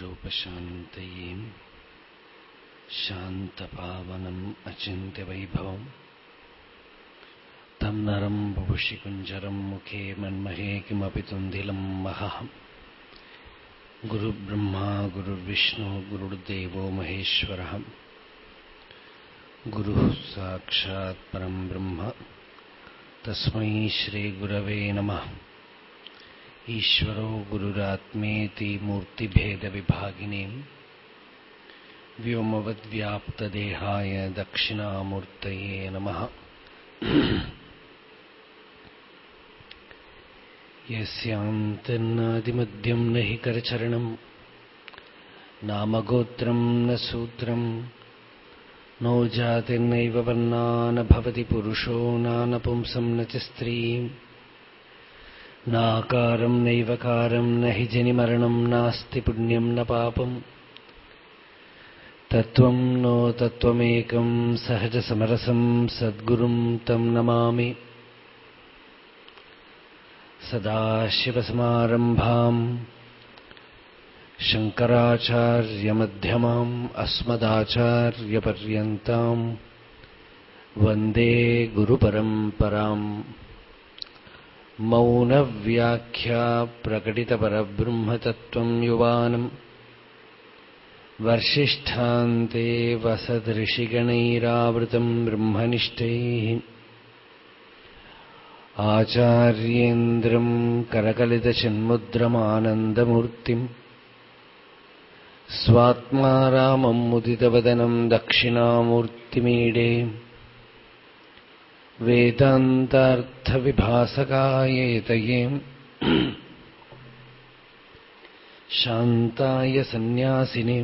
रूपशान्तये शान्तपावनम् अचिन्त्यवैभवम् तं नरम् बुषिकुञ्जरम् मुखे मन्महे किमपि तुन्दिलम् महम् गुरुब्रह्मा गुरुर्विष्णो गुरुर्देवो महेश्वरः गुरुः साक्षात् परम् ब्रह्म तस्मै श्रीगुरवे नमः ईश्वरो गुरुरात्मेति मूर्तिभेदविभागिनीम् व्योमवद्व्याप्तदेहाय दक्षिणामूर्तये नमः। यस्यान्तन्नादिमद्यं न हि करचरणम् नामगोत्रम् न सूत्रम् नो जातिर्नैव वर्णा न भवति पुरुषो नानपुंसम् न च स्त्रीम् नाकारम् नैवकारम् न हि जनिमरणम् नास्ति पुण्यम् न पापम् तत्त्वम् नो तत्त्वमेकम् सहजसमरसम् सद्गुरुम् तम् नमामि। सदाशिवसमारम्भाम् शङ्कराचार्यमध्यमाम् अस्मदाचार्यपर्यन्ताम् वन्दे गुरुपरम्पराम्। मौनव्याख्या प्रकटितपरब्रह्मतत्त्वम् युवानम्। वर्षिष्ठान्ते वसदृषिगणैरावृतम् ब्रह्मनिष्ठैः। आचार्येन्द्रम् करकलितचिन्मुद्रमानन्दमूर्तिम् स्वात्मा रामम् मुदितवदनम् दक्षिणामूर्तिमीडे वेदान्तार्थविभासकायेतये शान्ताय सन्न्यासिने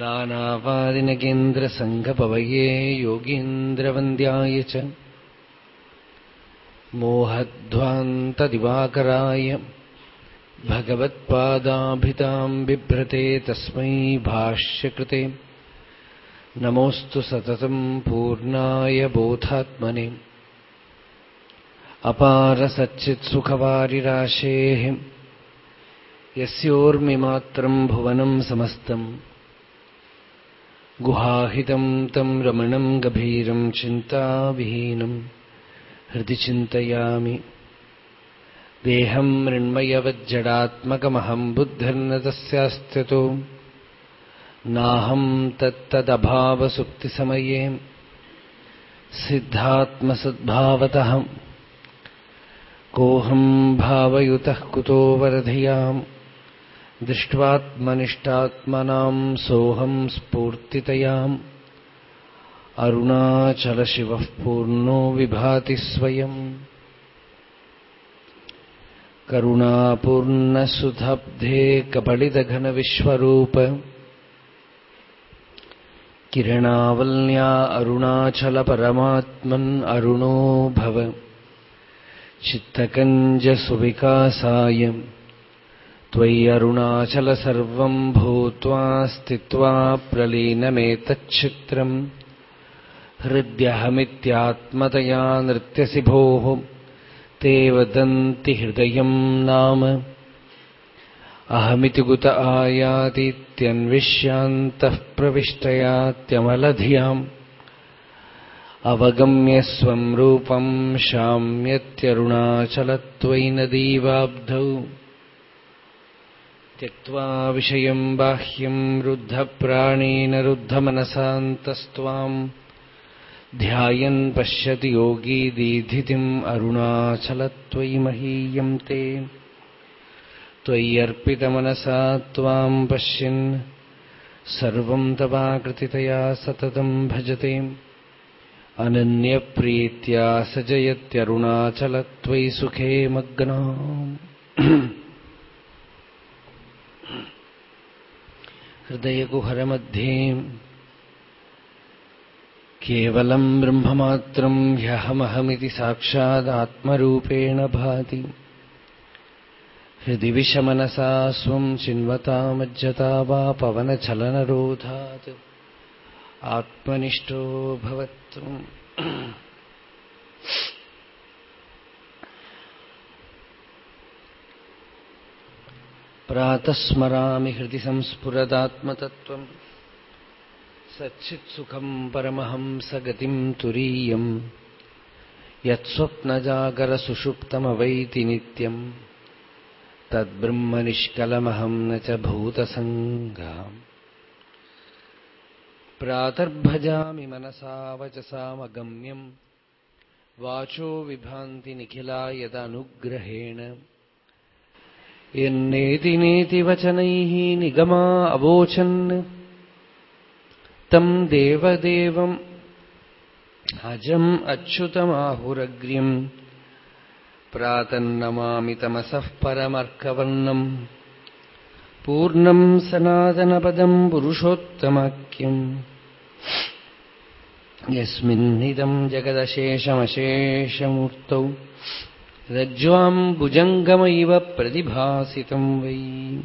नानावादिनगेन्द्रसङ्घपवये योगीन्द्रवन्द्याय च मोहध्वान्तदिवाकराय भगवत्पादाभिताम् बिभ्रते तस्मै भाष्यकृते नमोऽस्तु सततम् पूर्णाय बोधात्मने अपारसच्चित्सुखवारिराशेः यस्योर्मिमात्रम् भुवनम् समस्तम् गुहाहितम् तम् रमणम् गभीरम् चिन्ताविहीनम् हृदि चिन्तयामि देहम् मृण्मयवज्जडात्मकमहम् बुद्धिर्न तस्यास्त्यतो नाहम् तत्तदभावसुप्तिसमये सिद्धात्मसद्भावतः कोऽहम् भावयुतः कुतो वरधियाम् दृष्ट्वात्मनिष्टात्मनाम् सोऽहम् स्फूर्तितयाम् अरुणाचलशिवः पूर्णो विभाति स्वयम् करुणापूर्णसुधब्धे कपलितघनविश्वरूप किरणावल्या अरुणाचलपरमात्मन् अरुणो भव। चित्तकञ्जसुविकासाय त्वयि अरुणाचल सर्वम् भूत्वा स्थित्वा प्रलीनमेतच्छित्रम्। हृद्यहमित्यात्मतया नृत्यसि भोः ते वदन्ति हृदयम् नाम। अहमिति कुत आयातीत्यन्विष्यान्तः प्रविष्टयात्यमलधियाम् अवगम्य स्वम् रूपम् शाम्यत्यरुणाचलत्वयि नदीवाब्धौ त्यक्त्वा विषयम् बाह्यम् रुद्धप्राणेन रुद्धमनसान्तस्त्वाम् ध्यायन् पश्यति योगी दीधितिम् अरुणाचलत्वयि महीयम् ते त्वय्यर्पितमनसा त्वाम् पश्यन्। सर्वम् तवाकृतितया सततम् भजते। अनन्यप्रीत्या स जयत्यरुणाचलत्वयि सुखे मग्ना। हृदयकुहरमध्ये केवलम् ब्रह्ममात्रम् ह्यहमहमिति साक्षादात्मरूपेण भाति। हृदि विषमनसा स्वम् चिन्वतामज्जता वा पवनचलनरोधात् आत्मनिष्ठो भवत्वम् प्रातस्मरामि हृदि संस्फुरदात्मतत्त्वम् सच्चित्सुखम् परमहंसगतिम् तुरीयम् यत्स्वप्नजागरसुषुप्तमवैति नित्यम् തദ്ബ്രഹ്മനിഷ്കലമഹം ന ച ഭൂതസംഗാം പ്രാതർഭജാമി മനസാ വചസാമഗമ്യം വാചോ വിഭാന്തി നിഖിലാ യദനുഗ്രഹേണ എന്നേതി നേതി വചനൈः നിഗമാ അവോചൻ തം ദേവദേവം അജം അച്യുതമാഹുരഗ്ര്യം പ്രാതന്നമാമി തമസഃ പരമർക്കവർണം പൂർണം സനാതനപദം പുരുഷോത്തമാഖ്യം യസ്മിന്നിദം ജഗദശേഷമശേഷമൂർത്തൗ. രജ്വാം ഭുജംഗമൈവ പ്രതിഭാസിതം വൈ.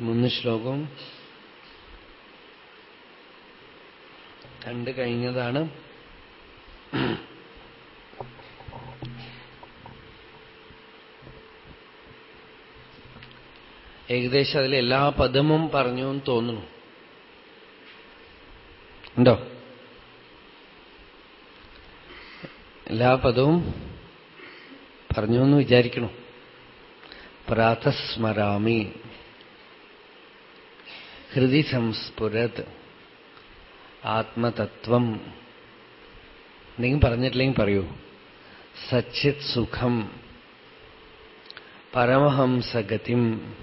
മൂന്ന് ശ്ലോകം. കണ്ടു കഴിഞ്ഞതാണ്. ഏകദേശം അതിൽ എല്ലാ പദമും പറഞ്ഞു എന്ന് തോന്നുന്നു. ഉണ്ടോ? എല്ലാ പദവും പറഞ്ഞു എന്ന് വിചാരിക്കണു? പ്രാതസ്മരാമി. ഹൃദി സംസ്ഫുരത് ആത്മതത്വം. എന്തെങ്കിലും പറഞ്ഞിട്ടില്ലെങ്കിൽ പറയൂ. സച്ചിത് സുഖം. പരമഹംസഗതിം.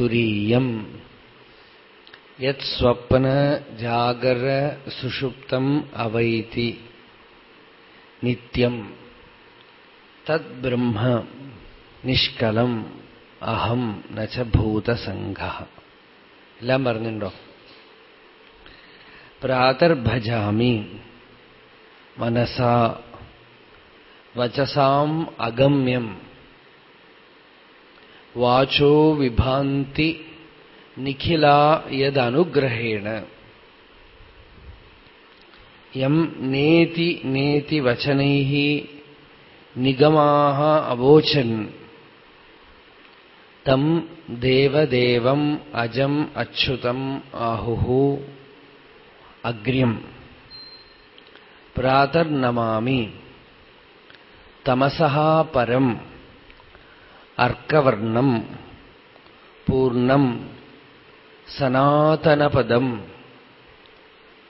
തുരീയം. യത് സ്വപ്ന ജാഗര സുഷുപ്തം അവൈതി. നിത്യം. തത് ബ്രഹ്മ നിഷ്കലം. അഹം നച്ച ഭൂതസംഘ. എല്ലാം പറഞ്ഞിട്ടുണ്ടോ? പ്രാതർഭജാമി മനസ വചസാം അഗമ്യം വാചോ വിഭാന്തി നിഖില യദനുഗ്രഹേണ യം നേതി നേതി വചനൈ നിഗമാ അവോചൻ തം ദേവദേവം അജം അച്യുതം ആഹുഹു അഗ്ര്യം പ്രാതർനമാമി. തമസഃ പരം. അർക്കവർണം പൂർണം. സനാതനപദം.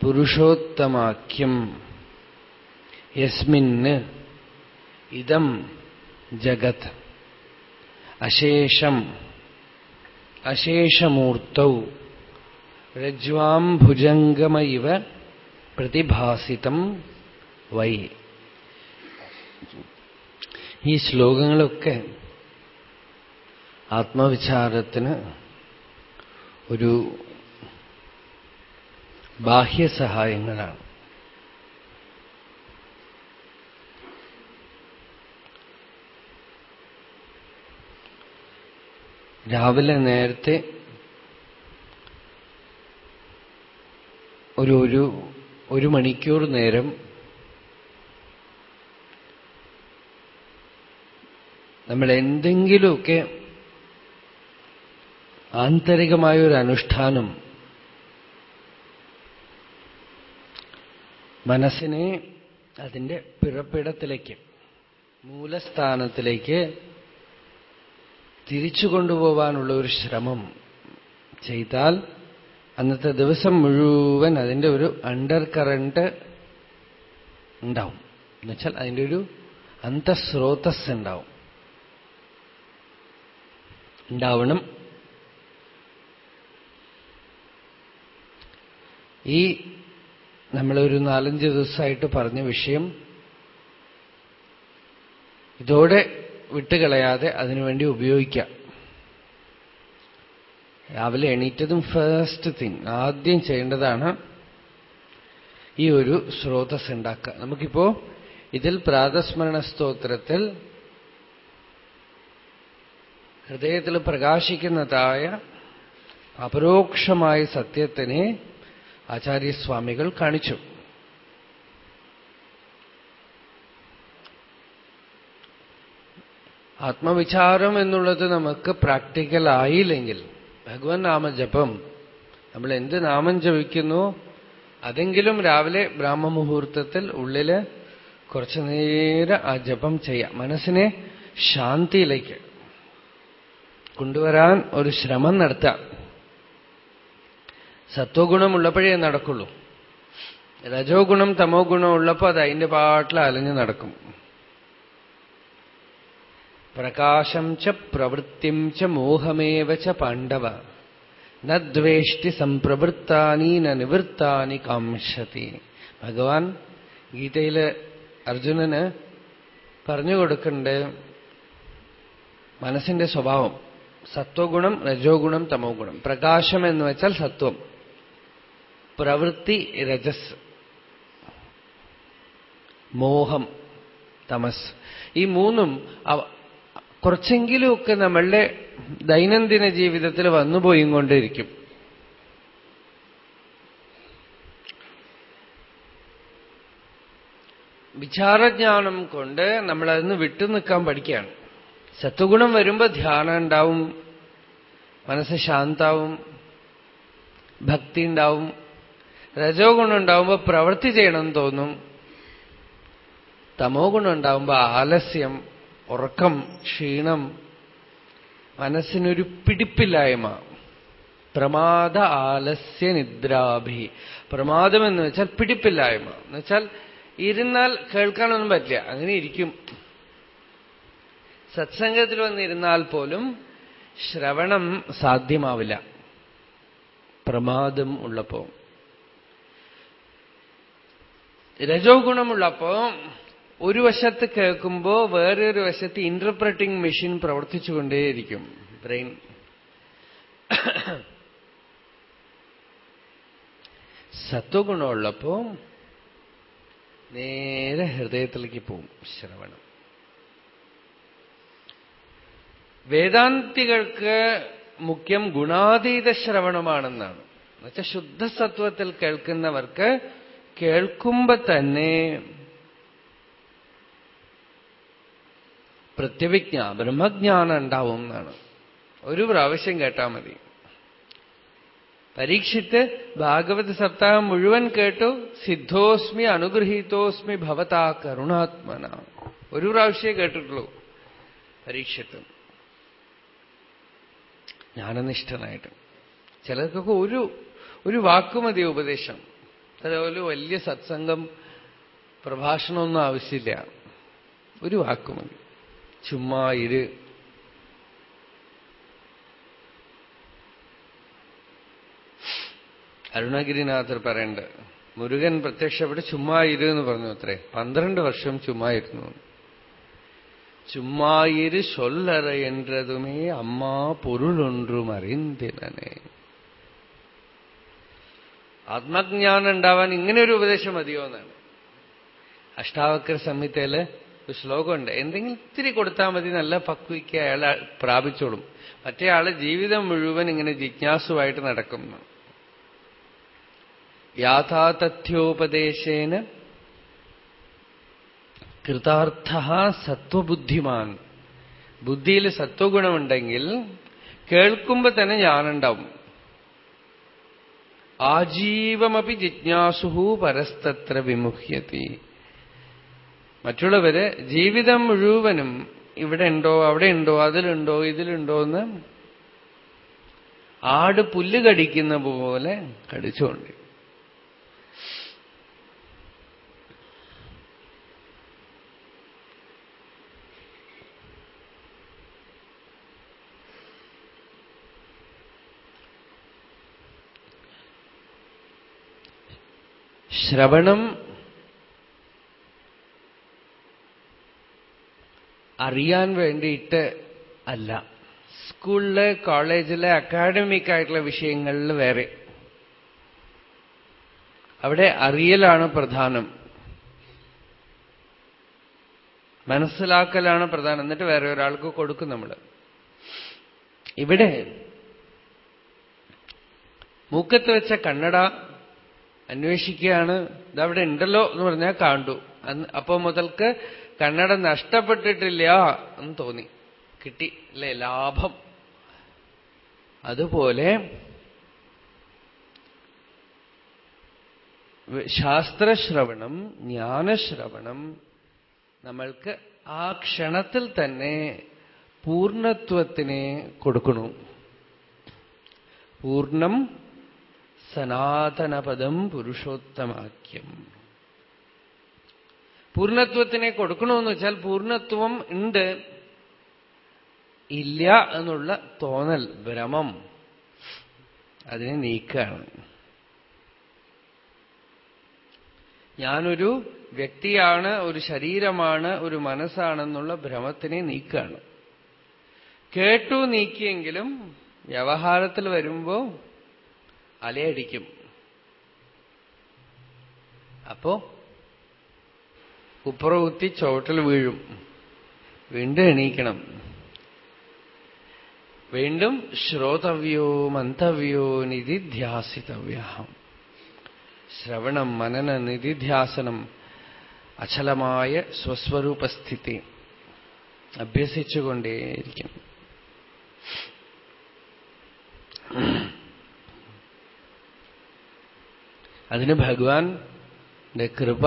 പുരുഷോത്തമാഖ്യം. യസ്മിന് ഇതം ജഗത്. അശേഷം. അശേഷമൂർത്തൗ. രജ്വാം ഭുജംഗമൈവ പ്രതിഭാസിതം വൈ. ഈ ശ്ലോകങ്ങളൊക്കെ ആത്മവിചാരത്തിന് ഒരു ബാഹ്യസഹായങ്ങളാണ് രാവിലെ നേരത്തെ ഒരു ഒരു ഒരു മണിക്കൂർ നേരം നമ്മൾ എന്തെങ്കിലുമൊക്കെ ആന്തരികമായൊരു അനുഷ്ഠാനം മനസ്സിനെ അതിന്റെ പിറപ്പിടത്തിലേക്ക് മൂലസ്ഥാനത്തിലേക്ക് തിരിച്ചു കൊണ്ടുപോകാനുള്ള ഒരു ശ്രമം ചെയ്താൽ അന്നത്തെ ദിവസം മുഴുവൻ അതിന്റെ ഒരു അണ്ടർ കറണ്ട് ഉണ്ടാവും. എന്നുവെച്ചാൽ അതിന്റെ ഒരു അന്തസ്രോതസ് ഉണ്ടാവും. ഉണ്ടാവണം. ഈ നമ്മളൊരു നാലഞ്ച് ദിവസമായിട്ട് പറഞ്ഞ വിഷയം ഇതോടെ വിട്ടുകളയാതെ അതിനുവേണ്ടി ഉപയോഗിക്കാം. രാവിലെ എണീറ്റതും ഫസ്റ്റ് തിങ് ആദ്യം ചെയ്യേണ്ടതാണ് ഈ ഒരു സ്രോതസ് ഉണ്ടാക്കുക. നമുക്കിപ്പോ ഇതിൽ പ്രാതസ്മരണ സ്തോത്രത്തിൽ ഹൃദയത്തിൽ പ്രകാശിക്കുന്നതായ അപരോക്ഷമായ സത്യത്തിനെ ആചാര്യസ്വാമികൾ കാണിച്ചു. ആത്മവിചാരം എന്നുള്ളത് നമുക്ക് പ്രാക്ടിക്കൽ ആയില്ലെങ്കിൽ ഭഗവൻ നാമജപം. നമ്മൾ എന്ത് നാമം ജപിക്കുന്നു? അതെങ്കിലും രാവിലെ ബ്രാഹ്മമുഹൂർത്തത്തിൽ ഉള്ളിൽ കുറച്ചു നേരം ആ ജപം ചെയ്യാം. മനസ്സിനെ ശാന്തിയിലേക്ക് കൊണ്ടുവരാൻ ഒരു ശ്രമം നടത്താം. സത്വഗുണമുള്ളപ്പോഴേ നടക്കുള്ളൂ. രജോ ഗുണം തമോ ഗുണം ഉള്ളപ്പോൾ അത് അതിന്റെ പാട്ടിൽ അലഞ്ഞു നടക്കും. പ്രകാശം ച പ്രവൃത്തിം ച മോഹമേവ ച പാണ്ഡവ. നദ്വേഷ്ടി സംപ്രവൃത്താനി നിവൃത്താനി കാംക്ഷതി. ഭഗവാൻ ഗീതയിൽ അർജുനന് പറഞ്ഞു കൊടുക്കണ്ട് മനസ്സിന്റെ സ്വഭാവം. സത്വഗുണം രജോ ഗുണം തമോ ഗുണം പ്രകാശം എന്ന് വെച്ചാൽ സത്വം. പ്രവൃത്തി രജസ്. മോഹം തമസ്. ഈ മൂന്നും കുറച്ചെങ്കിലുമൊക്കെ നമ്മളുടെ ദൈനംദിന ജീവിതത്തിൽ വന്നുപോയും കൊണ്ടിരിക്കും വിചാരജ്ഞാനം കൊണ്ട് നമ്മളതിന് വിട്ടുനിൽക്കാൻ പഠിക്കുകയാണ്. സത്വഗുണം വരുമ്പോ ധ്യാനം ഉണ്ടാവും മനസ്സ് ശാന്താവും ഭക്തി ഉണ്ടാവും രജോ ഗുണം ഉണ്ടാവുമ്പോ പ്രവൃത്തി ചെയ്യണമെന്ന് തോന്നും തമോ ഗുണം ഉണ്ടാവുമ്പോ ആലസ്യം ഉറക്കം ക്ഷീണം മനസ്സിനൊരു പിടിപ്പില്ലായ്മ. പ്രമാദ ആലസ്യ നിദ്രാഭി. പ്രമാദം എന്ന് വെച്ചാൽ പിടിപ്പില്ലായ്മ. എന്ന് വെച്ചാൽ ഇരുന്നാൽ കേൾക്കാനൊന്നും പറ്റില്ല. അങ്ങനെ ഇരിക്കും. സത്സംഗത്തിൽ വന്നിരുന്നാൽ പോലും ശ്രവണം സാധ്യമാവില്ല. പ്രമാദം ഉള്ളപ്പോ. രജോ ഗുണമുള്ളപ്പോ ഒരു വശത്ത് കേൾക്കുമ്പോ വേറൊരു വശത്ത് ഇന്റർപ്രറ്റിംഗ് മെഷീൻ പ്രവർത്തിച്ചുകൊണ്ടേയിരിക്കും. ബ്രെയിൻ സത്വഗുണമുള്ളപ്പോ നേരെ ഹൃദയത്തിലേക്ക് പോവും ശ്രവണം. വേദാന്തികൾക്ക് മുഖ്യം ഗുണാതീത ശ്രവണമാണെന്നാണ്. എന്നുവെച്ചാൽ ശുദ്ധസത്വത്തിൽ കേൾക്കുന്നവർക്ക് കേൾക്കുമ്പോ തന്നെ പ്രത്യവിജ്ഞ ബ്രഹ്മജ്ഞാനം ഉണ്ടാവും എന്നാണ്. ഒരു പ്രാവശ്യം കേട്ടാൽ മതി. പരീക്ഷിത്ത് ഭാഗവത സപ്താഹം മുഴുവൻ കേട്ടു സിദ്ധോസ്മി അനുഗ്രഹീതോസ്മി ഭവതാ കരുണാത്മന. ഒരു പ്രാവശ്യമേ കേട്ടിട്ടുള്ളൂ പരീക്ഷത്ത്. ജ്ഞാനനിഷ്ഠനായിട്ട്. ചിലർക്കൊക്കെ ഒരു ഒരു വാക്കുമതി ഉപദേശം. അതേപോലെ വലിയ സത്സംഗം പ്രഭാഷണമൊന്നും ആവശ്യമില്ല. ഒരു വാക്കുമതി ചുമ്മാ ഇരു. അരുണഗിരിനാഥർ പറയണ്ട് മുരുകൻ പ്രത്യക്ഷപ്പെട്ട് ചുമ്മാ എന്ന് പറഞ്ഞു അത്രേ. പന്ത്രണ്ട് വർഷം ചുമ്മായിരുന്നു ചുമ്മായിര് ചുമ്മാ ചൊല്ലറ എന്നതുമേ അമ്മാ പൊരുളൊന്നും അറിന്തിനെ ആത്മജ്ഞാനം ഉണ്ടാവാൻ ഇങ്ങനെ ഒരു ഉപദേശം മതിയോ എന്നാണ്. അഷ്ടാവക്ര സംഹിതയിൽ ഒരു ശ്ലോകമുണ്ട്. എന്തെങ്കിലും ഇത്തിരി കൊടുത്താൽ മതി നല്ല പക്വിക്ക് അയാൾ പ്രാപിച്ചോളും. മറ്റേ ആൾ ജീവിതം മുഴുവൻ ഇങ്ങനെ ജിജ്ഞാസുവായിട്ട് നടക്കുന്നു യാഥാതഥ്യോപദേശേന കൃതാർത്ഥ സത്വബുദ്ധിമാൻ. ബുദ്ധിയിൽ സത്വഗുണമുണ്ടെങ്കിൽ കേൾക്കുമ്പോ തന്നെ ഞാനുണ്ടാവും. ആജീവമപി ജിജ്ഞാസുഹു പരസ്തത്ര വിമുഹ്യതി. മറ്റുള്ളവര് ജീവിതം മുഴുവനും ഇവിടെ ഉണ്ടോ അവിടെ ഉണ്ടോ അതിലുണ്ടോ ഇതിലുണ്ടോ എന്ന് ആട് പുല്ല് കടിക്കുന്ന പോലെ കടിച്ചുകൊണ്ട്. ശ്രവണം അറിയാൻ വേണ്ടിയിട്ട് അല്ല. സ്കൂളിൽ കോളേജിലെ അക്കാഡമിക് ആയിട്ടുള്ള വിഷയങ്ങളിൽ വേറെ. അവിടെ അറിയലാണ് പ്രധാനം. മനസ്സിലാക്കലാണ് പ്രധാനം. എന്നിട്ട് വേറെ ഒരാൾക്ക് കൊടുക്കും നമ്മൾ ഇവിടെ മൂക്കത്ത് വെച്ച കണ്ണട അന്വേഷിക്കുകയാണ്. ഇതവിടെ ഉണ്ടല്ലോ എന്ന് പറഞ്ഞാൽ കാണ്ടു അപ്പോ മുതൽക്ക് കണ്ണട നഷ്ടപ്പെട്ടിട്ടില്ല എന്ന് തോന്നി. കിട്ടി അല്ലേ? ലാഭം. അതുപോലെ ശാസ്ത്രശ്രവണം ജ്ഞാനശ്രവണം നമ്മൾക്ക് ആ ക്ഷണത്തിൽ തന്നെ പൂർണത്വത്തിനെ കൊടുക്കണു. പൂർണം സനാതനപദം പുരുഷോത്തമാക്യം. പൂർണത്വത്തിനെ കൊടുക്കണമെന്ന് വെച്ചാൽ പൂർണത്വം ഉണ്ട്. ഇല്ല എന്നുള്ള തോന്നൽ ഭ്രമം. അതിനെ നീക്കുകയാണ് ഞാനൊരു വ്യക്തിയാണ് ഒരു ശരീരമാണ് ഒരു മനസ്സാണെന്നുള്ള ഭ്രമത്തിനെ നീക്കുകയാണ് കേട്ടു നീക്കിയെങ്കിലും വ്യവഹാരത്തിൽ വരുമ്പോ അലയടിക്കും. അപ്പോ ഉപ്പുറകുത്തി ചുവട്ടിൽ വീഴും. വീണ്ടും എണീക്കണം. വീണ്ടും ശ്രോതവ്യോ മന്തവ്യോ നിധിധ്യാസിതവ്യ ശ്രവണം മനന നിധിധ്യാസനം അചലമായ സ്വസ്വരൂപസ്ഥിതി അഭ്യസിച്ചുകൊണ്ടേയിരിക്കും അതിന് ഭഗവാന്റെ കൃപ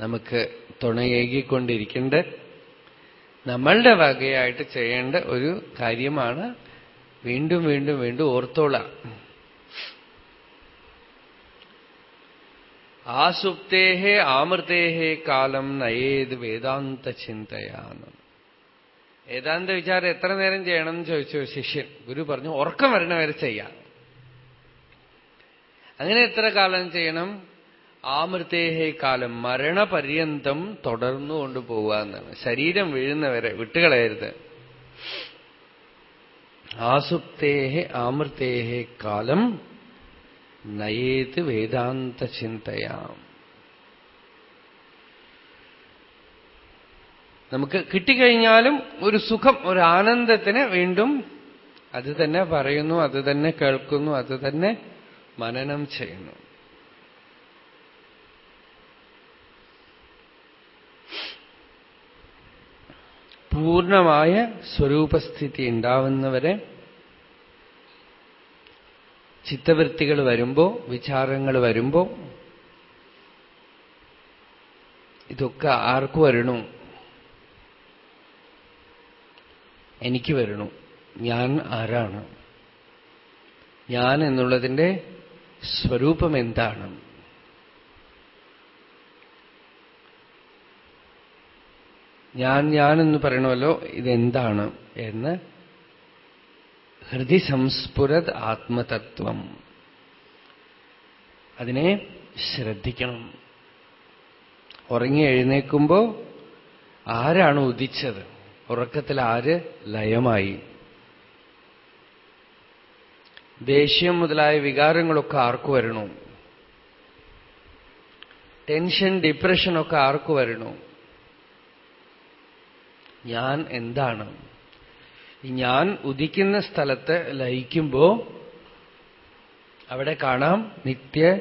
നമുക്ക് തുണയേകിക്കൊണ്ടിരിക്കേണ്ട നമ്മളുടെ വകയായിട്ട് ചെയ്യേണ്ട ഒരു കാര്യമാണ് വീണ്ടും വീണ്ടും വീണ്ടും ഓർത്തോളാം. ആസുപ്തേഹേ ആമൃതേഹേ കാലം നയേത് വേദാന്ത ചിന്തയാണ് വേദാന്ത വിചാരം എത്ര നേരം ചെയ്യണം എന്ന് ചോദിച്ചു ശിഷ്യൻ. ഗുരു പറഞ്ഞു ഉറക്കം വരണവരെ ചെയ്യാം. അങ്ങനെ എത്ര കാലം ചെയ്യണം? ആമൃതേഹേ കാലം മരണപര്യന്തം തുടർന്നു കൊണ്ടുപോവുക എന്നാണ്. ശരീരം വീഴുന്നവരെ വിട്ടുകളയരുത്. ആസുപ്തേഹേ ആമൃതേഹേ കാലം നയേത് വേദാന്ത ചിന്തയാം. നമുക്ക് കിട്ടിക്കഴിഞ്ഞാലും ഒരു സുഖം ഒരു ആനന്ദത്തിന് വീണ്ടും അത് തന്നെ പറയുന്നു അത് തന്നെ കേൾക്കുന്നു അത് തന്നെ മനനം ചെയ്യുന്നു. പൂർണമായ സ്വരൂപസ്ഥിതി ഉണ്ടാവുന്നവരെ ചിത്തവൃത്തികൾ വരുമ്പോ വിചാരങ്ങൾ വരുമ്പോ ഇതൊക്കെ ആർക്ക് വരണു? എനിക്ക് വരണു. ഞാൻ ആരാണ്? ഞാൻ എന്നുള്ളതിന്റെ സ്വരൂപം എന്താണ് ഞാൻ ഞാൻ എന്ന് പറയണമല്ലോ ഇതെന്താണ് എന്ന്. ഹൃദി സംസ്ഫുരത് ആത്മതത്വം. അതിനെ ശ്രദ്ധിക്കണം. ഉറങ്ങി എഴുന്നേക്കുമ്പോ ആരാണ് ഉദിച്ചത്? ഉറക്കത്തിൽ ആര് ലയമായി? ദേഷ്യം മുതലായ വികാരങ്ങളൊക്കെ ആർക്കു വരണു? ടെൻഷൻ ഡിപ്രഷനൊക്കെ ആർക്കു വരണു? ഞാൻ എന്താണ്? ഞാൻ ഉദിക്കുന്ന സ്ഥലത്ത് ലയിക്കുമ്പോ അവിടെ കാണാം നിത്യ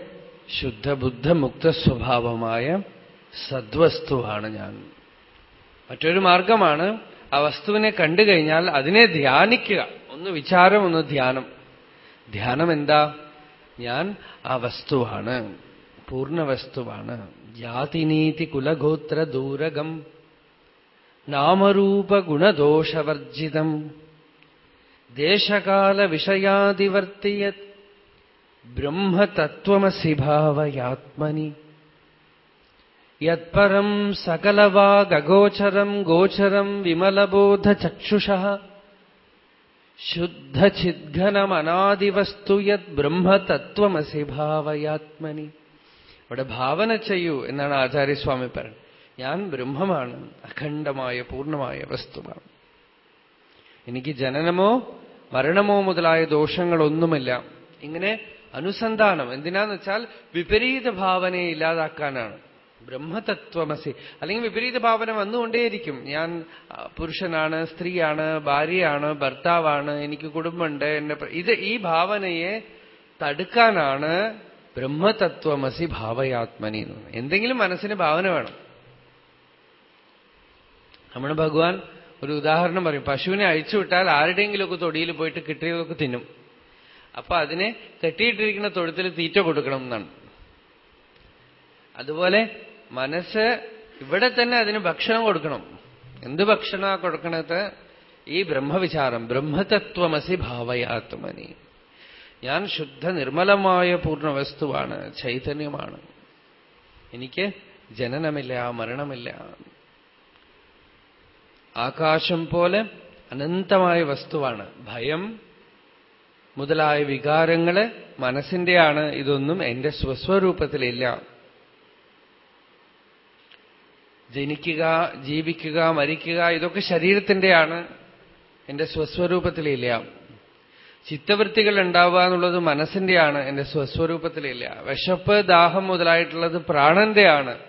ശുദ്ധ ബുദ്ധ മുക്ത സ്വഭാവമായ സദ്വസ്തുവാണ് ഞാൻ. മറ്റൊരു മാർഗമാണ് ആ വസ്തുവിനെ കണ്ടു കഴിഞ്ഞാൽ അതിനെ ധ്യാനിക്കുക. ഒന്ന് വിചാരം ഒന്ന് ധ്യാനം. ധ്യാനം എന്താ? ഞാൻ ആ വസ്തുവാണ് പൂർണ വസ്തുവാണ്. ജാതിനീതി കുലഗോത്ര ദൂരകം നാമരൂപഗുണദോഷവർജിതം. ദേശകാല വിഷയാദിവർത്തിയത് ബ്രഹ്മതത്വമസി ഭാവയാത്മനി യത്പരം സകലവാഗോചരം ഗോചരം വിമലബോധചക്ഷുഷ. ശുദ്ധചിദ്ഘനമനാദിവസ്തു യത് ബ്രഹ്മതത്വമസി ഭാവയാത്മനി അവിടെ ഭാവന ചെയ്യൂ എന്നാണ് ആചാര്യസ്വാമി പറയുന്നത്. ഞാൻ ബ്രഹ്മമാണ് അഖണ്ഡമായ പൂർണമായ വസ്തുവാണ്. എനിക്ക് ജനനമോ മരണമോ മുതലായ ദോഷങ്ങളൊന്നുമില്ല. ഇങ്ങനെ അനുസന്ധാനം എന്തിനാന്ന് വെച്ചാൽ വിപരീത ഭാവനയെ ഇല്ലാതാക്കാനാണ്. ബ്രഹ്മതത്വമസി. അല്ലെങ്കിൽ വിപരീത ഭാവന വന്നുകൊണ്ടേയിരിക്കും. ഞാൻ പുരുഷനാണ് സ്ത്രീയാണ് ഭാര്യയാണ് ഭർത്താവാണ് എനിക്ക് കുടുംബമുണ്ട് എന്നെ ഇത് ഈ ഭാവനയെ തടുക്കാനാണ് ബ്രഹ്മതത്വമസി ഭാവയാത്മനി എന്തെങ്കിലും മനസ്സിന് ഭാവന വേണം. നമ്മുടെ ഭഗവാൻ ഒരു ഉദാഹരണം പറയും. പശുവിനെ അഴിച്ചുവിട്ടാൽ ആരുടെയെങ്കിലുമൊക്കെ തൊടിയിൽ പോയിട്ട് കിട്ടിയതൊക്കെ തിന്നും. അപ്പൊ അതിനെ കെട്ടിയിട്ടിരിക്കുന്ന തൊഴുത്തിൽ തീറ്റ കൊടുക്കണം എന്നാണ്. അതുപോലെ മനസ്സ് ഇവിടെ തന്നെ അതിന് ഭക്ഷണം കൊടുക്കണം. എന്ത് ഭക്ഷണ കൊടുക്കണത്? ഈ ബ്രഹ്മവിചാരം ബ്രഹ്മതത്വമസി ഭാവയാത്മനി. ഞാൻ ശുദ്ധ നിർമ്മലമായ പൂർണ വസ്തുവാണ് ചൈതന്യമാണ്. എനിക്ക് ജനനമില്ല മരണമില്ല. ആകാശം പോലെ അനന്തമായ വസ്തുവാണ്. ഭയം മുതലായ വികാരങ്ങൾ മനസ്സിന്റെയാണ്. ഇതൊന്നും എന്റെ സ്വസ്വരൂപത്തിലില്ല. ജനിക്കുക ജീവിക്കുക മരിക്കുക ഇതൊക്കെ ശരീരത്തിന്റെയാണ്. എന്റെ സ്വസ്വരൂപത്തിലില്ല. ചിത്തവൃത്തികൾ ഉണ്ടാവുക എന്നുള്ളത് മനസ്സിന്റെയാണ്. എന്റെ സ്വസ്വരൂപത്തിലില്ല. വിശപ്പ് ദാഹം മുതലായിട്ടുള്ളത് പ്രാണന്റെയാണ്.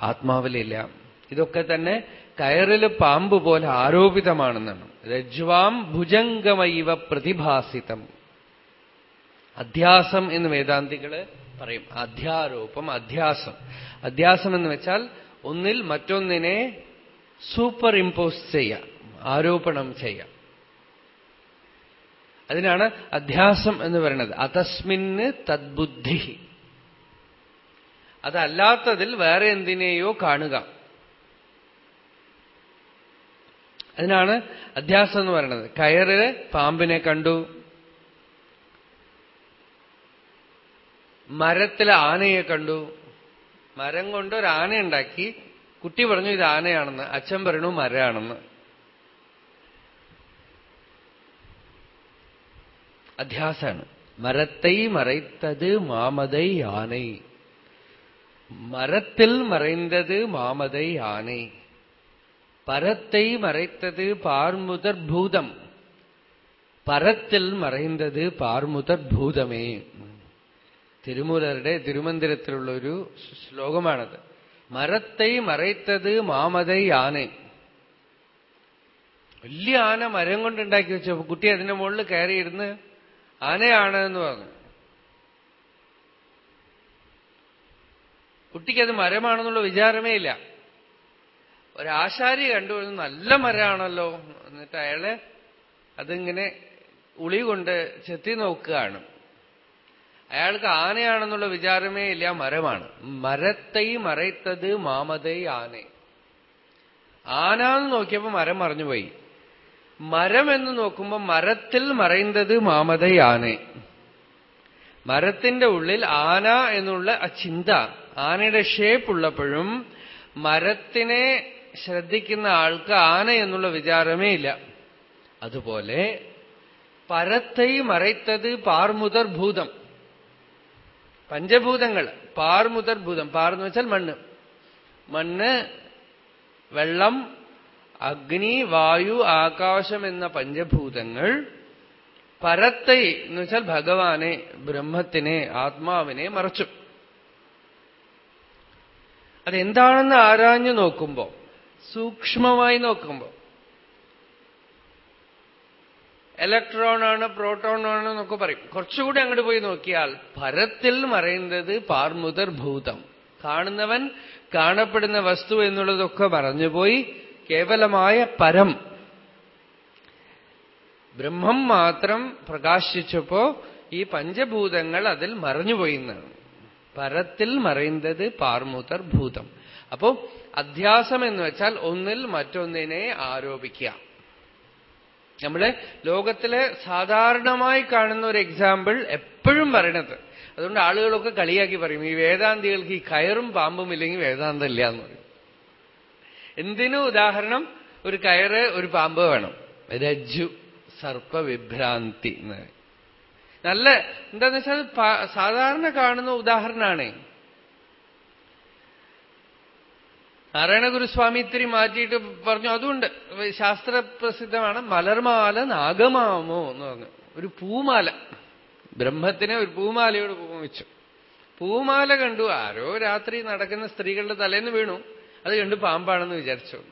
ആത്മാവിലില്ല. ഇതൊക്കെ തന്നെ കയറിൽ പാമ്പ് പോലെ ആരോപിതമാണെന്നാണ്. രജ്വാം ഭുജംഗമൈവ പ്രതിഭാസിതം. അധ്യാസം എന്ന് വേദാന്തികൾ പറയും. അധ്യാരോപം അധ്യാസം. അധ്യാസം എന്ന് വെച്ചാൽ ഒന്നിൽ മറ്റൊന്നിനെ സൂപ്പർ ഇമ്പോസ് ചെയ്യാം ആരോപണം ചെയ്യാം. അതിനാണ് അധ്യാസം എന്ന് പറയുന്നത്. അതസ്മിന് തദ്ബുദ്ധി അതല്ലാത്തതിൽ വേറെ എന്തിനെയോ കാണുക. അതിനാണ് അധ്യാസം എന്ന് പറയുന്നത്. കയറിൽ പാമ്പിനെ കണ്ടു. മരത്തിലെ ആനയെ കണ്ടു. മരം കൊണ്ട് ഒരു ആന ഉണ്ടാക്കി. കുട്ടി പറഞ്ഞു ഇത് ആനയാണെന്ന്. അച്ഛൻ പറഞ്ഞു മരമാണെന്ന്. അധ്യാസാണ്. മരത്തൈ മറൈത്തത് മാമതൈ ആനൈ. മരത്തിൽ മറൈന്തത് മാമതൈ ആനൈ. பரத்தை மறைத்தது പാർമുതർ ഭൂതം പരത്തിൽ மறைந்தது പാർമുതർ ഭൂതമേ തിരുമൂലരുടെ തിരുമന്ദിരത്തിലുള്ള ഒരു ശ്ലോകമാണത് മരത്തെ മറയത്തത് മാമതൈ ആന വലിയ ആന മരം കൊണ്ടുണ്ടാക്കി വെച്ച കുട്ടി അതിന്റെ മുകളിൽ കയറിയിരുന്ന് ആനയാണ് എന്ന് പറഞ്ഞു. കുട്ടിക്കത് മരമാണെന്നുള്ള വിചാരമേ ഇല്ല. ഒരാശാരി കണ്ടു നല്ല മരമാണല്ലോ. എന്നിട്ട് അയാൾ അതിങ്ങനെ ഉളി കൊണ്ട് ചെത്തി നോക്കുകയാണ്. അയാൾക്ക് ആനയാണെന്നുള്ള വിചാരമേ ഇല്ല മരമാണ്. മരത്തൈ മറയത്തത് മാമതൈ ആന. ആന എന്ന് നോക്കിയപ്പോ മരം മറഞ്ഞുപോയി മരം എന്ന് നോക്കുമ്പോ മരത്തിൽ മറയുന്നത് മാമതൈ ആന. മരത്തിന്റെ ഉള്ളിൽ ആന എന്നുള്ള ആ ചിന്ത ആനയുടെ ഷേപ്പ് ഉള്ളപ്പോഴും മരത്തിനെ ശ്രദ്ധിക്കുന്ന ആൾക്ക് ആന എന്നുള്ള വിചാരമേ ഇല്ല. അതുപോലെ പരത്തൈ മറൈത്തത് പാർമുതർ ഭൂതം. പഞ്ചഭൂതങ്ങൾ പാർമുതർ ഭൂതം. പാർ എന്ന് വെച്ചാൽ മണ്ണ്. മണ്ണ് വെള്ളം അഗ്നി വായു ആകാശം എന്ന പഞ്ചഭൂതങ്ങൾ പരത്തൈ എന്ന് വെച്ചാൽ ഭഗവാനെ ബ്രഹ്മത്തിനെ ആത്മാവിനെ മറച്ചു. അതെന്താണെന്ന് ആരാഞ്ഞു നോക്കുമ്പോ സൂക്ഷ്മമായി നോക്കുമ്പോൾ. ഇലക്ട്രോൺ ആണ് പ്രോട്ടോൺ എന്നൊക്കെ പറയും. കുറച്ചുകൂടി അങ്ങോട്ട് പോയി നോക്കിയാൽ പരത്തിൽ മറയുന്നത് പാർമുതർ ഭൂതം. കാണുന്നവൻ കാണപ്പെടുന്ന വസ്തു എന്നുള്ളതൊക്കെ പറഞ്ഞുപോയി കേവലമായ പരം. ബ്രഹ്മം മാത്രം പ്രകാശിച്ചപ്പോ ഈ പഞ്ചഭൂതങ്ങൾ അതിൽ മറഞ്ഞുപോയിന്നാണ് പരത്തിൽ മറയുന്നത് പാർമുതർ ഭൂതം. അപ്പോ അധ്യാസം എന്ന് വെച്ചാൽ ഒന്നിൽ മറ്റൊന്നിനെ ആരോപിക്കുക. നമ്മൾ ലോകത്തിലെ സാധാരണമായി കാണുന്ന ഒരു എക്സാമ്പിൾ എപ്പോഴും പറയണത്. അതുകൊണ്ട് ആളുകളൊക്കെ കളിയാക്കി പറയും ഈ വേദാന്തികൾക്ക് ഈ കയറും പാമ്പും ഇല്ലെങ്കിൽ വേദാന്തം ഇല്ല എന്ന് പറയും. എന്തിനും ഉദാഹരണം? ഒരു കയറ് ഒരു പാമ്പ് വേണം. രജ്ജു സർപ്പവിഭ്രാന്തി എന്ന് നല്ല എന്താന്ന് വെച്ചാൽ സാധാരണ കാണുന്ന ഉദാഹരണമാണ് നാരായണ ഗുരുസ്വാമി ഇത്തിരി മാറ്റിയിട്ട് പറഞ്ഞു അതുണ്ട്. ശാസ്ത്രപ്രസിദ്ധമാണ് മലർമാല നാഗമാമോ എന്ന് പറഞ്ഞു. ഒരു പൂമാല. ബ്രഹ്മത്തിനെ ഒരു പൂമാലയോട് ഉപമിച്ചു. പൂമാല കണ്ടു. ആരോ രാത്രി നടക്കുന്ന സ്ത്രീകളുടെ തലേന്ന് വീണു. അത് കണ്ടു പാമ്പാണെന്ന് വിചാരിച്ചു.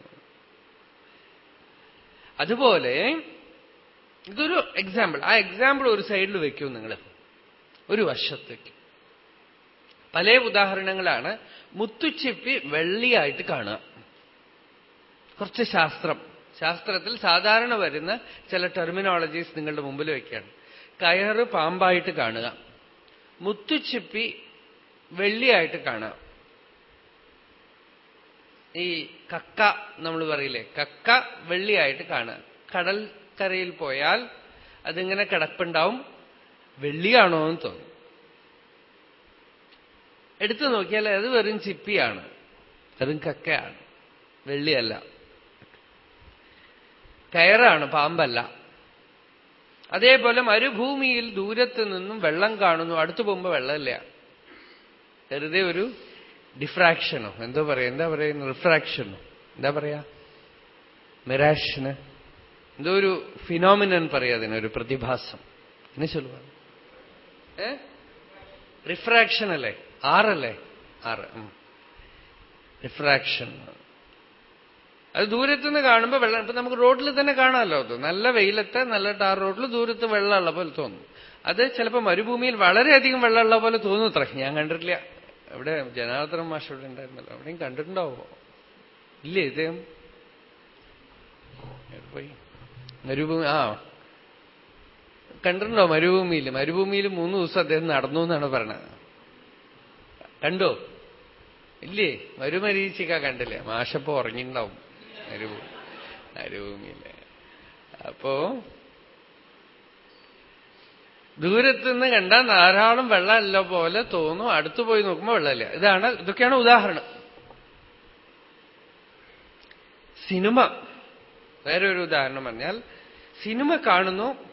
അതുപോലെ ഇതൊരു എക്സാമ്പിൾ ആ എക്സാമ്പിൾ ഒരു സൈഡിൽ വെക്കൂ നിങ്ങൾ ഒരു വശത്തേക്ക്. പല ഉദാഹരണങ്ങളാണ് മുത്തുച്ചിപ്പി വെള്ളിയായിട്ട് കാണുക. കുറച്ച് ശാസ്ത്രം. ശാസ്ത്രത്തിൽ സാധാരണ വരുന്ന ചില ടെർമിനോളജീസ് നിങ്ങളുടെ മുമ്പിൽ വയ്ക്കുകയാണ് കയറ് പാമ്പായിട്ട് കാണുക. മുത്തുച്ചിപ്പി വെള്ളിയായിട്ട് കാണുക. ഈ കക്ക നമ്മൾ പറയില്ലേ? കക്ക വെള്ളിയായിട്ട് കാണുക. കടൽക്കരയിൽ പോയാൽ അതിങ്ങനെ കിടപ്പുണ്ടാവും. വെള്ളിയാണോ എന്ന് തോന്നും. എടുത്തു നോക്കിയാൽ അത് വെറും ചിപ്പിയാണ്. വെറും കക്കയാണ്. വെള്ളിയല്ല. കയറാണ് പാമ്പല്ല. അതേപോലെ മരുഭൂമിയിൽ ദൂരത്ത് നിന്നും വെള്ളം കാണുന്നു. അടുത്തു പോകുമ്പോ വെള്ളമില്ല. വെറുതെ ഒരു ഡിഫ്രാക്ഷനോ എന്തോ പറയാ എന്താ പറയുന്ന റിഫ്രാക്ഷനോ എന്താ പറയാ? മിറാഷന് എന്തോ ഒരു ഫിനോമിനൻ പറയാ അതിനൊരു പ്രതിഭാസം. എന്നെ ചൊല്ലുവാ. റിഫ്രാക്ഷൻ അല്ലേ? ആറല്ലേ? ആറ്. റിഫ്രാക്ഷൻ അത് ദൂരത്തുനിന്ന് കാണുമ്പോൾ വെള്ളം ഇപ്പൊ നമുക്ക് റോഡിൽ തന്നെ കാണാമല്ലോ അത്. നല്ല വെയിലത്തെ നല്ല ടാർ റോഡിൽ ദൂരത്ത് വെള്ളമുള്ള പോലെ തോന്നും. അത് ചിലപ്പോൾ മരുഭൂമിയിൽ വളരെയധികം വെള്ളമുള്ള പോലെ തോന്നുത്ര ഞാൻ കണ്ടിട്ടില്ല. അവിടെ ജനാർദ്ദന മാഷ ഇവിടെ ഉണ്ടായിരുന്നല്ലോ. അവിടെയും കണ്ടിട്ടുണ്ടാവോ? ഇല്ലേ ഇദ്ദേഹം? പോയി? മരുഭൂമി ആ. കണ്ടിട്ടുണ്ടോ മരുഭൂമിയിൽ മരുഭൂമിയിൽ മൂന്ന് ദിവസം അദ്ദേഹം നടന്നു എന്നാണ് പറയണത് കണ്ടോ? ഇല്ലേ? മരുമരീച്ചിക്ക കണ്ടില്ലേ? മാഷപ്പോ ഉറങ്ങിണ്ടാവും. മരുഭൂമി മരുഭൂമിയിലെ. അപ്പോ ദൂരത്തുനിന്ന് കണ്ടാൽ ധാരാളം വെള്ളമല്ല പോലെ തോന്നും. അടുത്തു പോയി നോക്കുമ്പോൾ വെള്ളമില്ല. ഇതാണ് ഇതൊക്കെയാണ് ഉദാഹരണം. സിനിമ. വേറെ ഒരു ഉദാഹരണം പറഞ്ഞാൽ സിനിമ കാണുന്നു.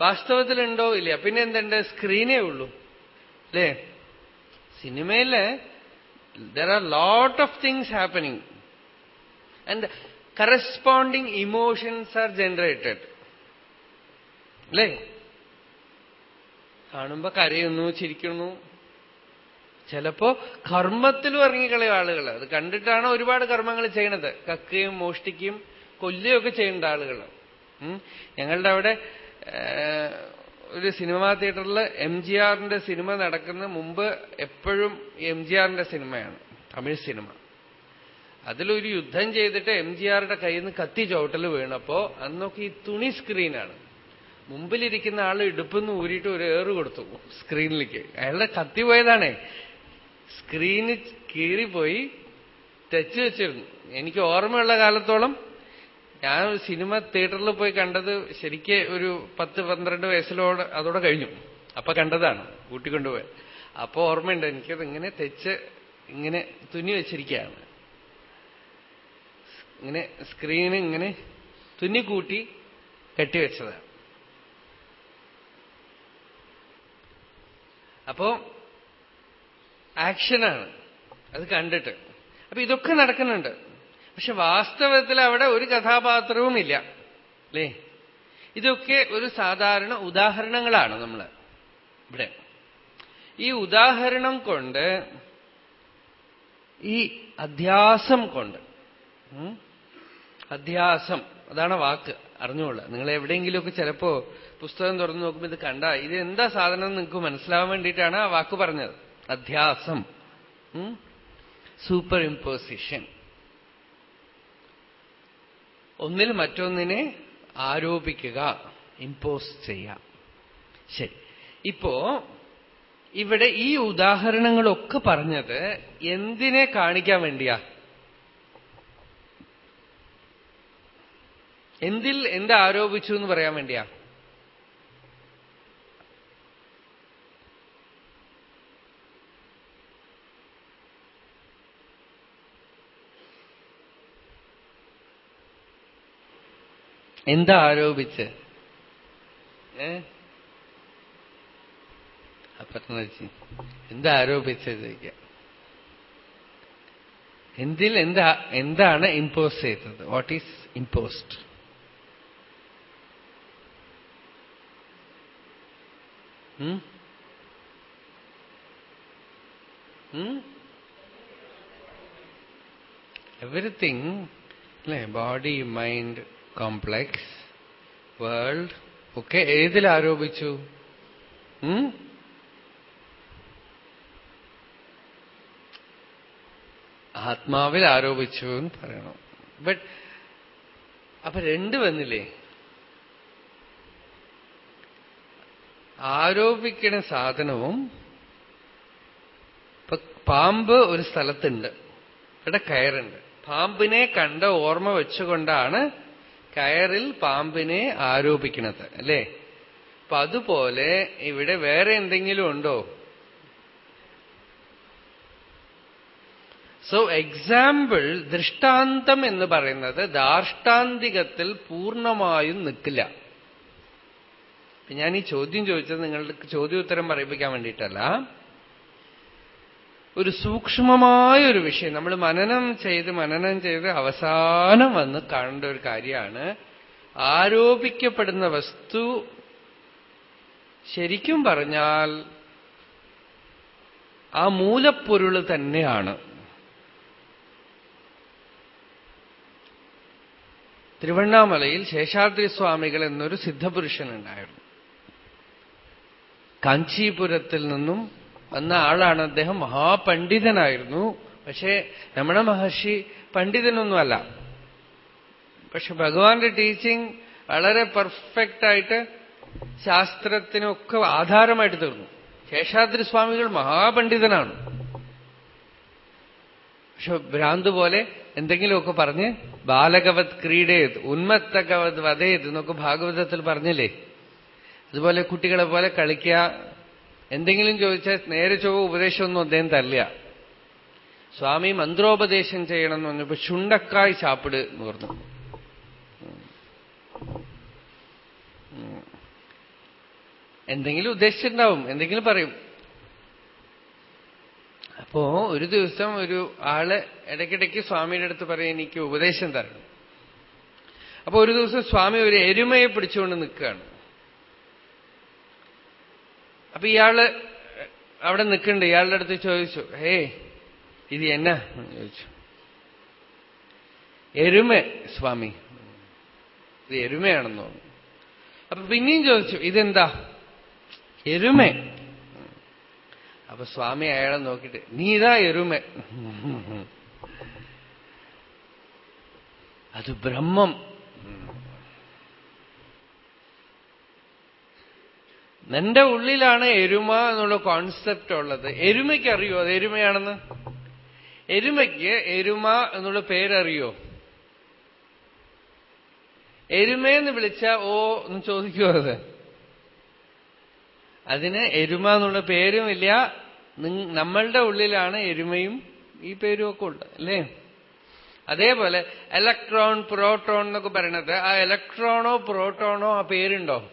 വാസ്തവത്തിലുണ്ടോ ഇല്ല? പിന്നെ എന്തുണ്ട്? സ്ക്രീനേ ഉള്ളൂ. അല്ലേ? സിനിമയിൽ there are lot of things happening and corresponding emotions are generated അല്ലേ? കാണുമ്പോ കരയുന്നു ചിരിക്കുന്നു. ചിലപ്പോ കർമ്മത്തിലും ഇറങ്ങിക്കളയും ആളുകൾ അത് കണ്ടിട്ടാണ് ഒരുപാട് കർമ്മങ്ങൾ ചെയ്യണത്. കക്കുകയും മോഷ്ടിക്കുകയും കൊല്ലുകയൊക്കെ ചെയ്യേണ്ട ആളുകൾ ഞങ്ങളുടെ അവിടെ ഒരു സിനിമാ തിയേറ്ററിൽ എം ജി ആറിന്റെ സിനിമ നടക്കുന്ന മുമ്പ് എപ്പോഴും എം ജി ആറിന്റെ സിനിമയാണ് തമിഴ് സിനിമ. അതിലൊരു യുദ്ധം ചെയ്തിട്ട് എം ജി ആറുടെ കയ്യിൽ നിന്ന് കത്തി ചവിട്ടൽ വീണപ്പോ അന്നൊക്കെ ഈ തുണി സ്ക്രീനാണ്. മുമ്പിലിരിക്കുന്ന ആൾ ഇടുപ്പെന്ന് ഊരിയിട്ട് ഒരു ഏറ് കൊടുത്തു സ്ക്രീനിലേക്ക്. അയാളുടെ കത്തി പോയതാണേ. സ്ക്രീന് കീറിപ്പോയി ടച്ച് വെച്ചിരുന്നു. എനിക്ക് ഓർമ്മയുള്ള കാലത്തോളം ഞാൻ സിനിമ തിയേറ്ററിൽ പോയി കണ്ടത് ശരിക്ക് ഒരു പത്ത് പന്ത്രണ്ട് വയസ്സിലോട് അതോടെ കഴിഞ്ഞു. അപ്പൊ കണ്ടതാണ് കൂട്ടിക്കൊണ്ടുപോയി. അപ്പൊ ഓർമ്മയുണ്ട് എനിക്കത് ഇങ്ങനെ തെച്ച് ഇങ്ങനെ തുന്നി വെച്ചിരിക്കുകയാണ്. ഇങ്ങനെ സ്ക്രീന് ഇങ്ങനെ തുന്നിക്കൂട്ടി കെട്ടിവെച്ചതാണ് അപ്പോ ആക്ഷനാണ് അത് കണ്ടിട്ട്. അപ്പൊ ഇതൊക്കെ നടക്കുന്നുണ്ട്. പക്ഷെ വാസ്തവത്തിൽ അവിടെ ഒരു കഥാപാത്രവുമില്ല. അല്ലേ? ഇതൊക്കെ ഒരു സാധാരണ ഉദാഹരണങ്ങളാണ് നമ്മൾ ഇവിടെ. ഈ ഉദാഹരണം കൊണ്ട് ഈ അധ്യാസം കൊണ്ട് അധ്യാസം അതാണ് വാക്ക് അറിഞ്ഞോളൂ നിങ്ങൾ എവിടെയെങ്കിലുമൊക്കെ ചിലപ്പോ പുസ്തകം തുറന്നു നോക്കുമ്പോൾ ഇത് കണ്ട ഇത് എന്താ സാധനം നിങ്ങൾക്ക് മനസ്സിലാവാൻ വേണ്ടിയിട്ടാണ് ആ വാക്ക് പറഞ്ഞത്. അധ്യാസം സൂപ്പർ ഇമ്പോസിഷൻ. ഒന്നിൽ മറ്റൊന്നിനെ ആരോപിക്കുക ഇമ്പോസ് ചെയ്യാം ശരി. ഇപ്പോ ഇവിടെ ഈ ഉദാഹരണങ്ങളൊക്കെ പറഞ്ഞത് എന്തിനെ കാണിക്കാൻ വേണ്ടിയാ? എന്തിൽ എന്ത് ആരോപിച്ചു എന്ന് പറയാൻ വേണ്ടിയാ? എന്താ ആരോപിച്ച് ഏ എന്താ ആരോപിച്ച് ചോദിക്കാം. എന്തിൽ എന്താ എന്താണ് ഇമ്പോസ് ചെയ്തത്? വാട്ട് ഈസ് ഇമ്പോസ്ഡ് എവറിത്തിങ് അല്ലേ? ബോഡി മൈൻഡ് കോംപ്ലക്സ് വേൾഡ് ഒക്കെ ഏതിൽ ആരോപിച്ചു ആത്മാവിൽ ആരോപിച്ചു എന്ന് പറയണം. ബട്ട് അപ്പൊ രണ്ട് വന്നില്ലേ? ആരോപിക്കണ സാധനവും ഇപ്പൊ പാമ്പ് ഒരു സ്ഥലത്തുണ്ട്. ഇവിടെ കയറുണ്ട്. പാമ്പിനെ കണ്ട ഓർമ്മ വെച്ചുകൊണ്ടാണ് കയറിൽ പാമ്പിനെ ആരോപിക്കണത് അല്ലേ? അപ്പൊ അതുപോലെ ഇവിടെ വേറെ എന്തെങ്കിലും ഉണ്ടോ? സോ എക്സാമ്പിൾ ദൃഷ്ടാന്തം എന്ന് പറയുന്നത് ദാർഷ്ടാന്തികത്തിൽ പൂർണമായും നിൽക്കില്ല. ഞാൻ ഈ ചോദ്യം ചോദിച്ചത് നിങ്ങൾക്ക് ചോദ്യോത്തരം പറയിപ്പിക്കാൻ വേണ്ടിയിട്ടല്ല. ഒരു സൂക്ഷ്മമായ ഒരു വിഷയം. നമ്മൾ മനനം ചെയ്ത് മനനം ചെയ്ത് അവസാനം വന്ന് കാണേണ്ട ഒരു കാര്യമാണ്. ആരോപിക്കപ്പെടുന്ന വസ്തു ശരിക്കും പറഞ്ഞാൽ ആ മൂലപ്പൊരുൾ തന്നെയാണ്. തിരുവണ്ണാമലയിൽ ശേഷാദ്രി സ്വാമികൾ എന്നൊരു സിദ്ധപുരുഷൻ ഉണ്ടായിരുന്നു. കാഞ്ചീപുരത്തിൽ നിന്നും വന്ന ആളാണ്. അദ്ദേഹം മഹാപണ്ഡിതനായിരുന്നു. പക്ഷേ രമണ മഹർഷി പണ്ഡിതനൊന്നുമല്ല. പക്ഷെ ഭഗവാന്റെ ടീച്ചിങ് വളരെ പെർഫെക്റ്റ് ആയിട്ട് ശാസ്ത്രത്തിനൊക്കെ ആധാരമായിട്ട് തീർന്നു. ശേഷാദ്രി സ്വാമികൾ മഹാപണ്ഡിതനാണ്. പക്ഷെ ഭ്രാന്ത് പോലെ എന്തെങ്കിലുമൊക്കെ പറഞ്ഞ് ബാലകവത് ക്രീഡേത് ഉന്മത്തകവത് വധേത് എന്നൊക്കെ ഭാഗവതത്തിൽ പറഞ്ഞില്ലേ? അതുപോലെ കുട്ടികളെ പോലെ കളിക്കുക എന്തെങ്കിലും ചോദിച്ചാൽ നേരെ ചൊവ്വ ഉപദേശമൊന്നും അദ്ദേഹം തരില്ല. സ്വാമി മന്ത്രോപദേശം ചെയ്യണം എന്ന് പറഞ്ഞപ്പോ ചുണ്ടക്കായ് ചാപ്പിട് എന്ന് പറഞ്ഞു. എന്തെങ്കിലും ഉദ്ദേശിച്ചിട്ടുണ്ടാവും. എന്തെങ്കിലും പറയും. അപ്പോ ഒരു ദിവസം ഒരു ആൾ ഇടയ്ക്കിടയ്ക്ക് സ്വാമിയുടെ അടുത്ത് പറയും എനിക്ക് ഉപദേശം തരണം. അപ്പൊ ഒരു ദിവസം സ്വാമി ഒരു എരുമയെ പിടിച്ചുകൊണ്ട് നിൽക്കുകയാണ്. അപ്പൊ ഇയാൾ അവിടെ നിൽക്കുന്നുണ്ട് ഇയാളുടെ അടുത്ത് ചോദിച്ചു ഹേ ഇത് എന്നാ? ചോദിച്ചു. എരുമ സ്വാമി. ഇത് എരുമയാണെന്ന് തോന്നുന്നു. അപ്പൊ പിന്നെയും ചോദിച്ചു ഇതെന്താ? എരുമ. അപ്പൊ സ്വാമി അയാളെ നോക്കിട്ട് നീ ഇതാ എരുമ. അത് ബ്രഹ്മം. നിന്റെ ഉള്ളിലാണ് എരുമ എന്നുള്ള കോൺസെപ്റ്റ് ഉള്ളത്. എരുമയ്ക്ക് അറിയോ അത് എരുമയാണെന്ന്? എരുമയ്ക്ക് എരുമ എന്നുള്ള പേരറിയോ? എരുമയെന്ന് വിളിച്ച ഓ എന്ന് ചോദിക്കുമോ അത്. അതിന് എരുമ എന്നുള്ള പേരുമില്ല. നമ്മളുടെ ഉള്ളിലാണ് എരുമയും ഈ പേരും ഒക്കെ ഉണ്ട് അല്ലേ? അതേപോലെ ഇലക്ട്രോൺ പ്രോട്ടോൺ എന്നൊക്കെ പറയണത്. ആ ഇലക്ട്രോണോ പ്രോട്ടോണോ ആ പേരുണ്ടോ?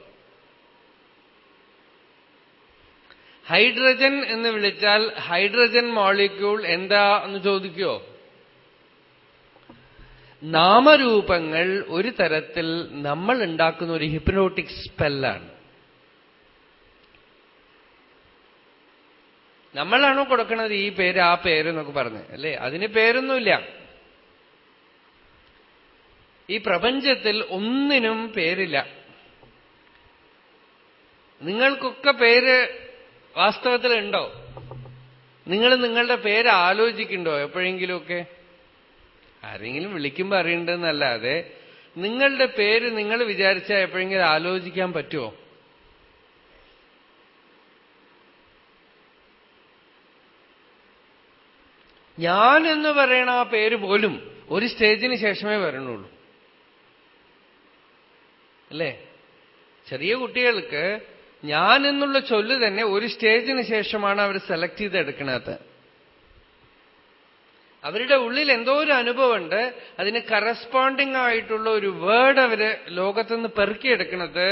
ഹൈഡ്രജൻ എന്ന് വിളിച്ചാൽ ഹൈഡ്രജൻ മോളിക്യൂൾ എന്താ എന്ന് ചോദിക്കോ? നാമരൂപങ്ങൾ ഒരു തരത്തിൽ നമ്മൾ ഉണ്ടാക്കുന്ന ഒരു ഹിപ്നോട്ടിക് സ്പെല്ലാണ് നമ്മളാണോ കൊടുക്കുന്നത് ഈ പേര് ആ പേര് എന്നൊക്കെ പറഞ്ഞ് അല്ലേ? അതിന് പേരൊന്നുമില്ല. ഈ പ്രപഞ്ചത്തിൽ ഒന്നിനും പേരില്ല. നിങ്ങൾക്കൊക്കെ പേര് വാസ്തവത്തിലുണ്ടോ? നിങ്ങൾ നിങ്ങളുടെ പേര് ആലോചിക്കുന്നുണ്ടോ എപ്പോഴെങ്കിലുമൊക്കെ? ആരെങ്കിലും വിളിക്കുമ്പോൾ അറിയണ്ടെന്നല്ലാതെ നിങ്ങളുടെ പേര് നിങ്ങൾ വിചാരിച്ചാൽ എപ്പോഴെങ്കിലും ആലോചിക്കാൻ പറ്റുമോ ഞാൻ എന്ന് പറയണ ആ പേര് പോലും ഒരു സ്റ്റേജിന് ശേഷമേ വരണുള്ളൂ. അല്ലേ? ചെറിയ കുട്ടികൾക്ക് ഞാൻ എന്നുള്ള ചൊല്ല് തന്നെ ഒരു സ്റ്റേജിന് ശേഷമാണ് അവർ സെലക്ട് ചെയ്തെടുക്കുന്നത് അവരുടെ ഉള്ളിൽ എന്തോ ഒരു അനുഭവമുണ്ട്. അതിന് കറസ്പോണ്ടിങ് ആയിട്ടുള്ള ഒരു വേർഡ് അവർ ലോകത്തുനിന്ന് പെറുക്കിയെടുക്കുന്നത്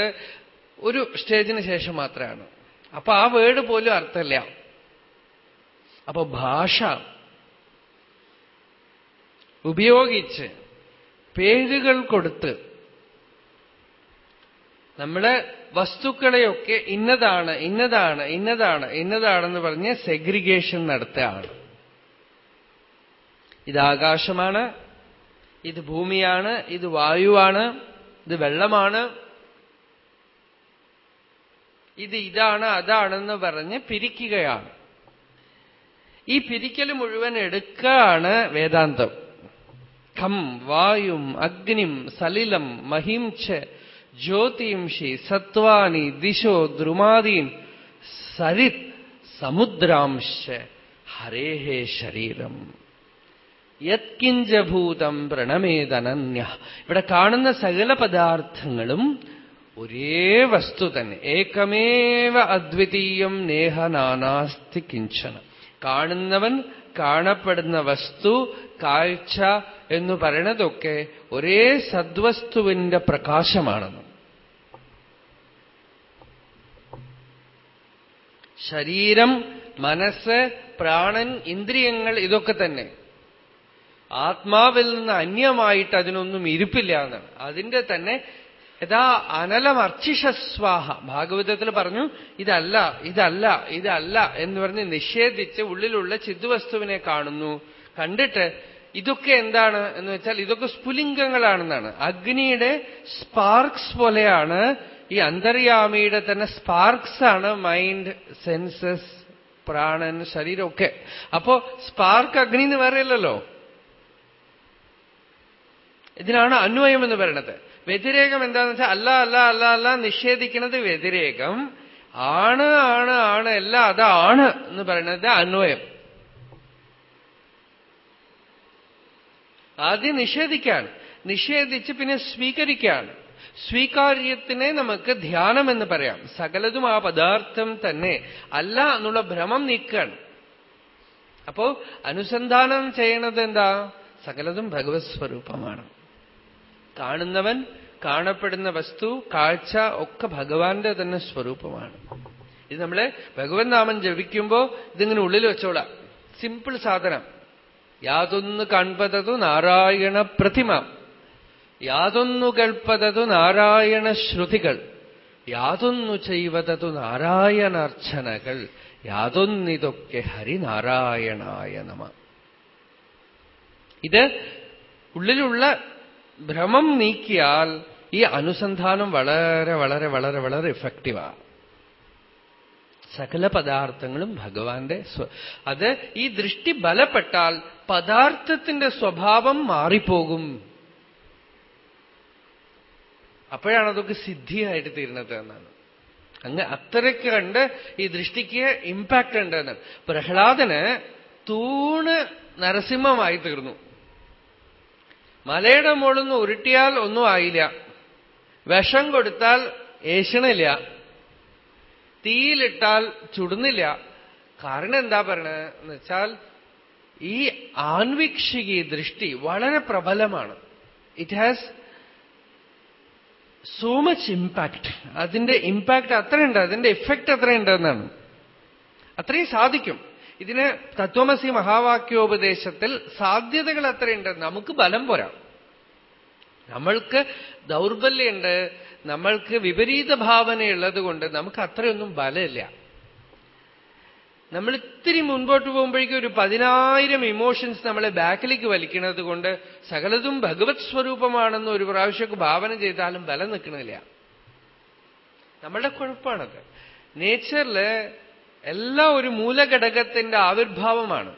ഒരു സ്റ്റേജിന് ശേഷം മാത്രമാണ്. അപ്പൊ ആ വേർഡ് പോലും അർത്ഥമില്ല. അപ്പൊ ഭാഷ ഉപയോഗിച്ച് പേരുകൾ കൊടുത്ത് നമ്മൾ വസ്തുക്കളെയൊക്കെ ഇന്നതാണ് ഇന്നതാണ് ഇന്നതാണ് ഇന്നതാണെന്ന് പറഞ്ഞ് സെഗ്രിഗേഷൻ നടത്തുകയാണ്. ഇത് ആകാശമാണ് ഇത് ഭൂമിയാണ് ഇത് വായുവാണ് ഇത് വെള്ളമാണ്. ഇത് ഇതാണ് അതാണെന്ന് പറഞ്ഞ് പിരിക്കുകയാണ്. ഈ പിരിക്കൽ മുഴുവൻ എടുക്കുകയാണ് വേദാന്തം. ഖം വായും അഗ്നിം സലിലം മഹിം ജ്യോതിംഷി സത്വാനി ദിശോ ദ്രുമാദീൻ സരിത് സമുദ്രാംശ ഹരേഹേ ശരീരം. യത്കിഞ്ചഭൂതം പ്രണമേതനന്യ. ഇവിടെ കാണുന്ന സകല പദാർത്ഥങ്ങളും ഒരേ വസ്തു തന്നെ. ഏകമേവ അദ്വിതീയം നേഹ നാനാസ്തി കിഞ്ചന. കാണുന്നവൻ കാണപ്പെടുന്ന വസ്തു കാഴ്ച എന്ന് പറയണതൊക്കെ ഒരേ സദ്വസ്തുവിന്റെ പ്രകാശമാണെന്ന്. ശരീരം മനസ്സ് പ്രാണൻ ഇന്ദ്രിയങ്ങൾ ഇതൊക്കെ തന്നെ. ആത്മാവിൽ നിന്ന് അന്യമായിട്ട് അതിനൊന്നും ഇരിപ്പില്ല എന്നാണ് അതിന്റെ തന്നെ യഥാ അനലമർച്ചിഷസ്വാഹ. ഭാഗവതത്തിൽ പറഞ്ഞു ഇതല്ല ഇതല്ല ഇതല്ല എന്ന് പറഞ്ഞ് നിഷേധിച്ച് ഉള്ളിലുള്ള ചിദ്വസ്തുവിനെ കാണുന്നു. കണ്ടിട്ട് ഇതൊക്കെ എന്താണ് എന്ന് വെച്ചാൽ ഇതൊക്കെ സ്ഫുലിംഗങ്ങളാണെന്നാണ്. അഗ്നിയുടെ സ്പാർക്സ് പോലെയാണ് ഈ അന്തര്യാമിയുടെ തന്നെ സ്പാർക്സ് ആണ് മൈൻഡ് സെൻസസ് പ്രാണൻ ശരീരമൊക്കെ അപ്പോ സ്പാർക്ക് അഗ്നി എന്ന് വേറെയല്ലല്ലോ ഇതിനാണ് അന്വയം എന്ന് പറയണത് വ്യതിരേകം എന്താന്ന് വെച്ചാൽ അല്ല അല്ല അല്ല അല്ല നിഷേധിക്കുന്നത് വ്യതിരേകം. ആണ് ആണ് ആണ് അല്ല അതാണ് എന്ന് പറയുന്നത് അന്വയം. ആദ്യം നിഷേധിക്കാണ്. നിഷേധിച്ച് പിന്നെ സ്വീകരിക്കാൻ സ്വീകാര്യത്തിനെ നമുക്ക് ധ്യാനം എന്ന് പറയാം. സകലതും ആ പദാർത്ഥം തന്നെ. അല്ല എന്നുള്ള ഭ്രമം നീക്കുകയാണ് അപ്പോ അനുസന്ധാനം ചെയ്യണത് എന്താ? സകലതും ഭഗവത് സ്വരൂപമാണ്. കാണുന്നവൻ കാണപ്പെടുന്ന വസ്തു കാഴ്ച ഒക്കെ ഭഗവാന്റെ തന്നെ സ്വരൂപമാണ്. ഇത് നമ്മൾ ഭഗവത് നാമം ജപിക്കുമ്പോ ഇതിങ്ങനെ ഉള്ളിൽ വെച്ചോളാം. സിമ്പിൾ സാധനം. യാതൊന്ന് കൺപതതു നാരായണ പ്രതിമ. യാതൊന്നു കൽപ്പതതു നാരായണ ശ്രുതികൾ യാതൊന്നു ചെയ്വതതു നാരായണാർച്ചനകൾ യാതൊന്നിതൊക്കെ ഹരിനാരായണായ നമ. ഇത് ഉള്ളിലുള്ള ഭ്രമം നീക്കിയാൽ ഈ അനുസന്ധാനം വളരെ വളരെ വളരെ വളരെ ഇഫക്റ്റീവാണ് സകല പദാർത്ഥങ്ങളും ഭഗവാന്റെ അത് ഈ ദൃഷ്ടി ബലപ്പെട്ടാൽ പദാർത്ഥത്തിന്റെ സ്വഭാവം മാറിപ്പോകും. അപ്പോഴാണ് അതൊക്കെ സിദ്ധിയായിട്ട് തീരുന്നത് എന്നാണ്. അങ്ങ് അത്രയ്ക്ക് കണ്ട് ഈ ദൃഷ്ടിക്ക് ഇമ്പാക്ട് ഉണ്ട് എന്നാണ് പ്രഹ്ലാദന് തൂണ് നരസിംഹമായി തീർന്നു. മലയുടെ മുകളിൽ ഉരുട്ടിയാൽ ഒന്നും ആയില്ല. വിഷം കൊടുത്താൽ ഏഷണില്ല തീയിലിട്ടാൽ ചുടുന്നില്ല. കാരണം എന്താ പറയണെന്ന് വെച്ചാൽ ഈ ആൺവീക്ഷിക ദൃഷ്ടി വളരെ പ്രബലമാണ്. It has so much impact അതിന്റെ ഇമ്പാക്ട് അത്രയുണ്ട് അതിന്റെ എഫക്ട് അത്രയുണ്ട് എന്നാണ് അത്രയും സാധിക്കും. ഇതിന് തത്വമസി മഹാവാക്യോപദേശത്തിൽ സാധ്യതകൾ അത്രയുണ്ട്. നമുക്ക് ബലം പോരാ. നമ്മൾക്ക് ദൗർബല്യമുണ്ട് നമ്മൾക്ക് വിപരീത ഭാവനയുള്ളത് കൊണ്ട് നമുക്ക് അത്രയൊന്നും ബലമില്ല. നമ്മൾ ഇത്തിരി മുൻപോട്ട് പോകുമ്പോഴേക്കും ഒരു പതിനായിരം ഇമോഷൻസ് നമ്മളെ ബാക്കിലേക്ക് വലിക്കുന്നത് കൊണ്ട് സകലതും ഭഗവത് സ്വരൂപമാണെന്ന് ഒരു പ്രാവശ്യമൊക്കെ ഭാവന ചെയ്താലും ബലം നിൽക്കണില്ല. നമ്മളുടെ കുഴപ്പമാണത് നേച്ചറിൽ എല്ലാം ഒരു മൂലഘടകത്തിന്റെ ആവിർഭാവമാണ്.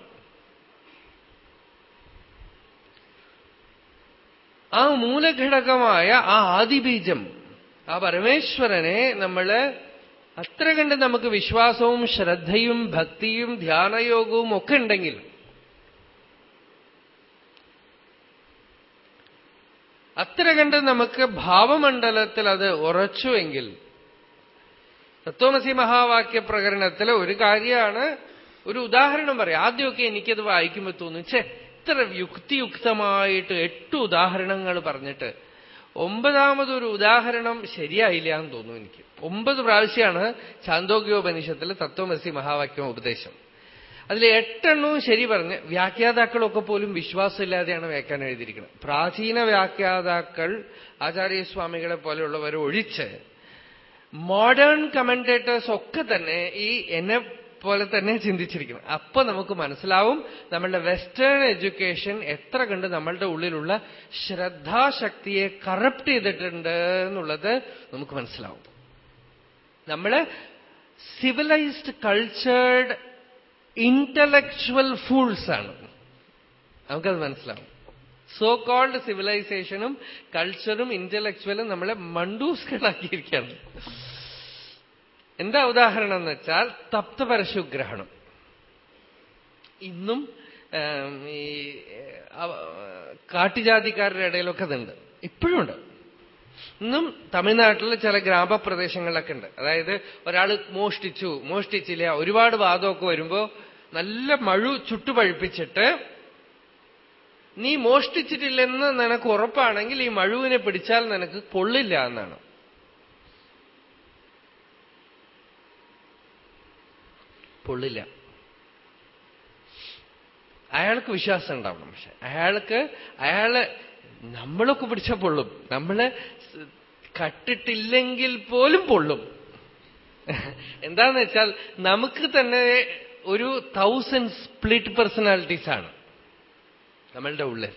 ആ മൂലഘടകമായ ആ ആദിബീജം ആ പരമേശ്വരനെ നമ്മൾ അത്ര കണ്ട് നമുക്ക് വിശ്വാസവും ശ്രദ്ധയും ഭക്തിയും ധ്യാനയോഗവും ഒക്കെ ഉണ്ടെങ്കിൽ അത്ര കണ്ട് നമുക്ക് ഭാവമണ്ഡലത്തിൽ അത് ഉറച്ചുവെങ്കിൽ തത്വമസി മഹാവാക്യ പ്രകരണത്തിലെ ഒരു കാര്യമാണ് ഒരു ഉദാഹരണം പറയാം. ആദ്യമൊക്കെ എനിക്കത് വായിക്കുമ്പോൾ തോന്നും ഛേ ഇത്ര യുക്തിയുക്തമായിട്ട് എട്ട് ഉദാഹരണങ്ങൾ പറഞ്ഞിട്ട് ഒമ്പതാമതൊരു ഉദാഹരണം ശരിയായില്ല എന്ന് തോന്നുന്നു എനിക്ക്. ഒമ്പത് പ്രാവശ്യമാണ് ചാന്തോഗ്യോപനിഷത്തിൽ തത്വമസി മഹാവാക്യം ഉപദേശം. അതിൽ എട്ടെണ്ണവും ശരി പറഞ്ഞ് വ്യാഖ്യാതാക്കളൊക്കെ പോലും വിശ്വാസമില്ലാതെയാണ് വ്യാഖ്യാനം എഴുതിയിരിക്കുന്നത്. പ്രാചീന വ്യാഖ്യാതാക്കൾ ആചാര്യസ്വാമികളെ പോലെയുള്ളവരെ ഒഴിച്ച് മോഡേൺ കമന്റേറ്റേഴ്സ് ഒക്കെ തന്നെ ഈ എന്നെ പോലെ തന്നെ ചിന്തിച്ചിരിക്കണം. അപ്പൊ നമുക്ക് മനസ്സിലാവും നമ്മളുടെ വെസ്റ്റേൺ എഡ്യൂക്കേഷൻ എത്ര കണ്ട് നമ്മളുടെ ഉള്ളിലുള്ള ശ്രദ്ധാശക്തിയെ കറപ്റ്റ് ചെയ്തിട്ടുണ്ട് എന്നുള്ളത് നമുക്ക് മനസ്സിലാവും. നമ്മൾ സിവിലൈസ്ഡ് കൾച്ചേർഡ് ഇന്റലക്ച്വൽ ഫൂൾസ് ആണ്. നമുക്കത് മനസ്സിലാവും. സോ കോൾഡ് സിവിലൈസേഷനും കൾച്ചറും ഇന്റലക്ച്വലും നമ്മളെ മണ്ടൂസ്കളാക്കിയിരിക്കുകയാണ്. എന്താ ഉദാഹരണം എന്ന് വെച്ചാൽ തപ്തപരശുഗ്രഹണം. ഇന്നും ഈ കാട്ടുജാതിക്കാരുടെ ഇടയിലൊക്കെ അതുണ്ട് ഇപ്പോഴുണ്ട് ഇന്നും തമിഴ്നാട്ടിലെ ചില ഗ്രാമപ്രദേശങ്ങളിലൊക്കെ ഉണ്ട്. അതായത് ഒരാൾ മോഷ്ടിച്ചു മോഷ്ടിച്ചില്ല ഒരുപാട് വാദമൊക്കെ വരുമ്പോ നല്ല മഴു ചുട്ടുപഴിപ്പിച്ചിട്ട് നീ മോഷ്ടിച്ചിട്ടില്ലെന്ന് നിനക്ക് ഉറപ്പാണെങ്കിൽ ഈ മഴുവിനെ പിടിച്ചാൽ നിനക്ക് കൊള്ളില്ല എന്നാണ്. പൊള്ളില്ല. അയാൾക്ക് വിശ്വാസം ഉണ്ടാവണം പക്ഷെ അയാൾക്ക് അയാൾ നമ്മളൊക്കെ പിടിച്ച പൊള്ളും. നമ്മൾ കട്ടിട്ടില്ലെങ്കിൽ പോലും പൊള്ളും. എന്താന്ന് വെച്ചാൽ നമുക്ക് തന്നെ ഒരു തൗസൻഡ് സ്പ്ലിറ്റ് പേഴ്സണാലിറ്റീസ് ആണ് നമ്മളുടെ ഉള്ളിൽ.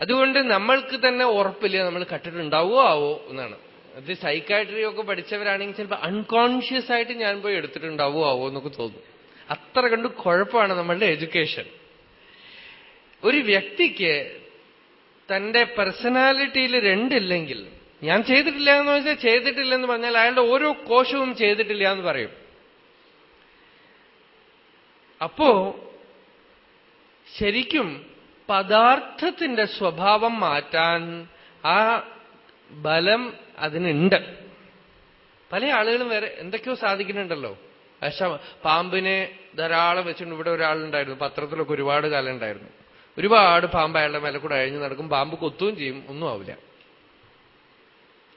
അതുകൊണ്ട് നമ്മൾക്ക് തന്നെ ഉറപ്പില്ല നമ്മൾ കട്ടിട്ടുണ്ടാവോ ആവോ എന്നാണ്. അത് സൈക്കാട്രി ഒക്കെ പഠിച്ചവരാണെങ്കിൽ ചിലപ്പോൾ അൺകോൺഷ്യസ് ആയിട്ട് ഞാൻ പോയി എടുത്തിട്ടുണ്ടാവോ ആവോ എന്നൊക്കെ തോന്നും. അത്ര കണ്ട് കുഴപ്പമാണ് നമ്മളുടെ എഡ്യൂക്കേഷൻ ഒരു വ്യക്തിക്ക് തന്റെ പേഴ്സണാലിറ്റിയിൽ രണ്ടില്ലെങ്കിൽ ഞാൻ ചെയ്തിട്ടില്ല എന്ന് വെച്ചാൽ ചെയ്തിട്ടില്ലെന്ന് പറഞ്ഞാൽ അയാളുടെ ഓരോ കോശവും ചെയ്തിട്ടില്ല എന്ന് പറയും. അപ്പോ ശരിക്കും പദാർത്ഥത്തിന്റെ സ്വഭാവം മാറ്റാൻ ആ ബലം അതിനുണ്ട്. പല ആളുകളും വേറെ എന്തൊക്കെയോ സാധിക്കുന്നുണ്ടല്ലോ. പക്ഷെ പാമ്പിനെ ധാരാളം വെച്ചിട്ടുണ്ട്. ഇവിടെ ഒരാളുണ്ടായിരുന്നു. പത്രത്തിലൊക്കെ ഒരുപാട് കാലം ഉണ്ടായിരുന്നു. ഒരുപാട് പാമ്പ് അയാളുടെ മേലെ കൂടെ അഴിഞ്ഞു നടക്കും. പാമ്പ് കൊത്തുകയും ചെയ്യും. ഒന്നും ആവില്ല.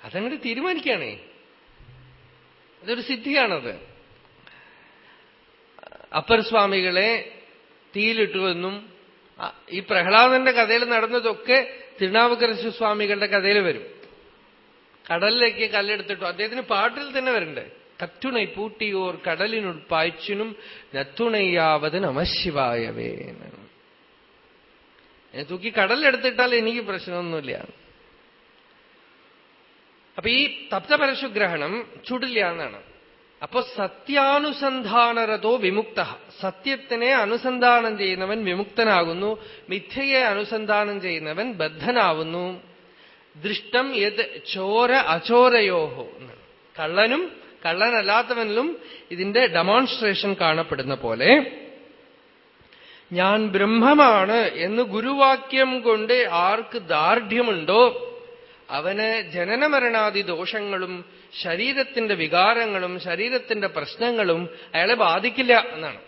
അതങ്ങോട്ട് തീരുമാനിക്കുകയാണേ. അതൊരു സിദ്ധിയാണത്. അപ്പർ സ്വാമികളെ തീയിലിട്ടുവെന്നും ഈ പ്രഹ്ലാദന്റെ കഥയിൽ നടന്നതൊക്കെ തിരുണാവകരശ്വസ്വാമികളുടെ സ്വാമികളുടെ കഥയിൽ വരും. കടലിലേക്ക് കല്ലെടുത്തിട്ടു. അദ്ദേഹത്തിന് പാട്ടിൽ തന്നെ വരണ്ടേ. കത്തുണൈ പൂട്ടിയോർ കടലിനുൾ പായ്ച്ചിനും നത്തുണയ്യാവത് നമശിവായവേ തൂക്കി കടലെടുത്തിട്ടാൽ എനിക്ക് പ്രശ്നമൊന്നുമില്ല. അപ്പൊ ഈ തപ്തപരശുഗ്രഹണം ചുടില്ല എന്നാണ്. അപ്പൊ സത്യാനുസന്ധാനരതോ വിമുക്ത. സത്യത്തിനെ അനുസന്ധാനം ചെയ്യുന്നവൻ വിമുക്തനാകുന്നു. മിഥ്യയെ അനുസന്ധാനം ചെയ്യുന്നവൻ ബദ്ധനാവുന്നു. ദൃഷ്ടം യത് ചോര അചോരയോഹോ കള്ളനും കള്ളനല്ലാത്തവനിലും ഇതിന്റെ ഡെമോൺസ്ട്രേഷൻ കാണപ്പെടുന്ന പോലെ ഞാൻ ബ്രഹ്മമാണ് എന്ന് ഗുരുവാക്യം കൊണ്ട് ആർക്ക് ദാർഢ്യമുണ്ടോ അവന് ജനനമരണാദി ദോഷങ്ങളും ശരീരത്തിന്റെ വികാരങ്ങളും ശരീരത്തിന്റെ പ്രശ്നങ്ങളും അയാളെ ബാധിക്കില്ല എന്നാണ്.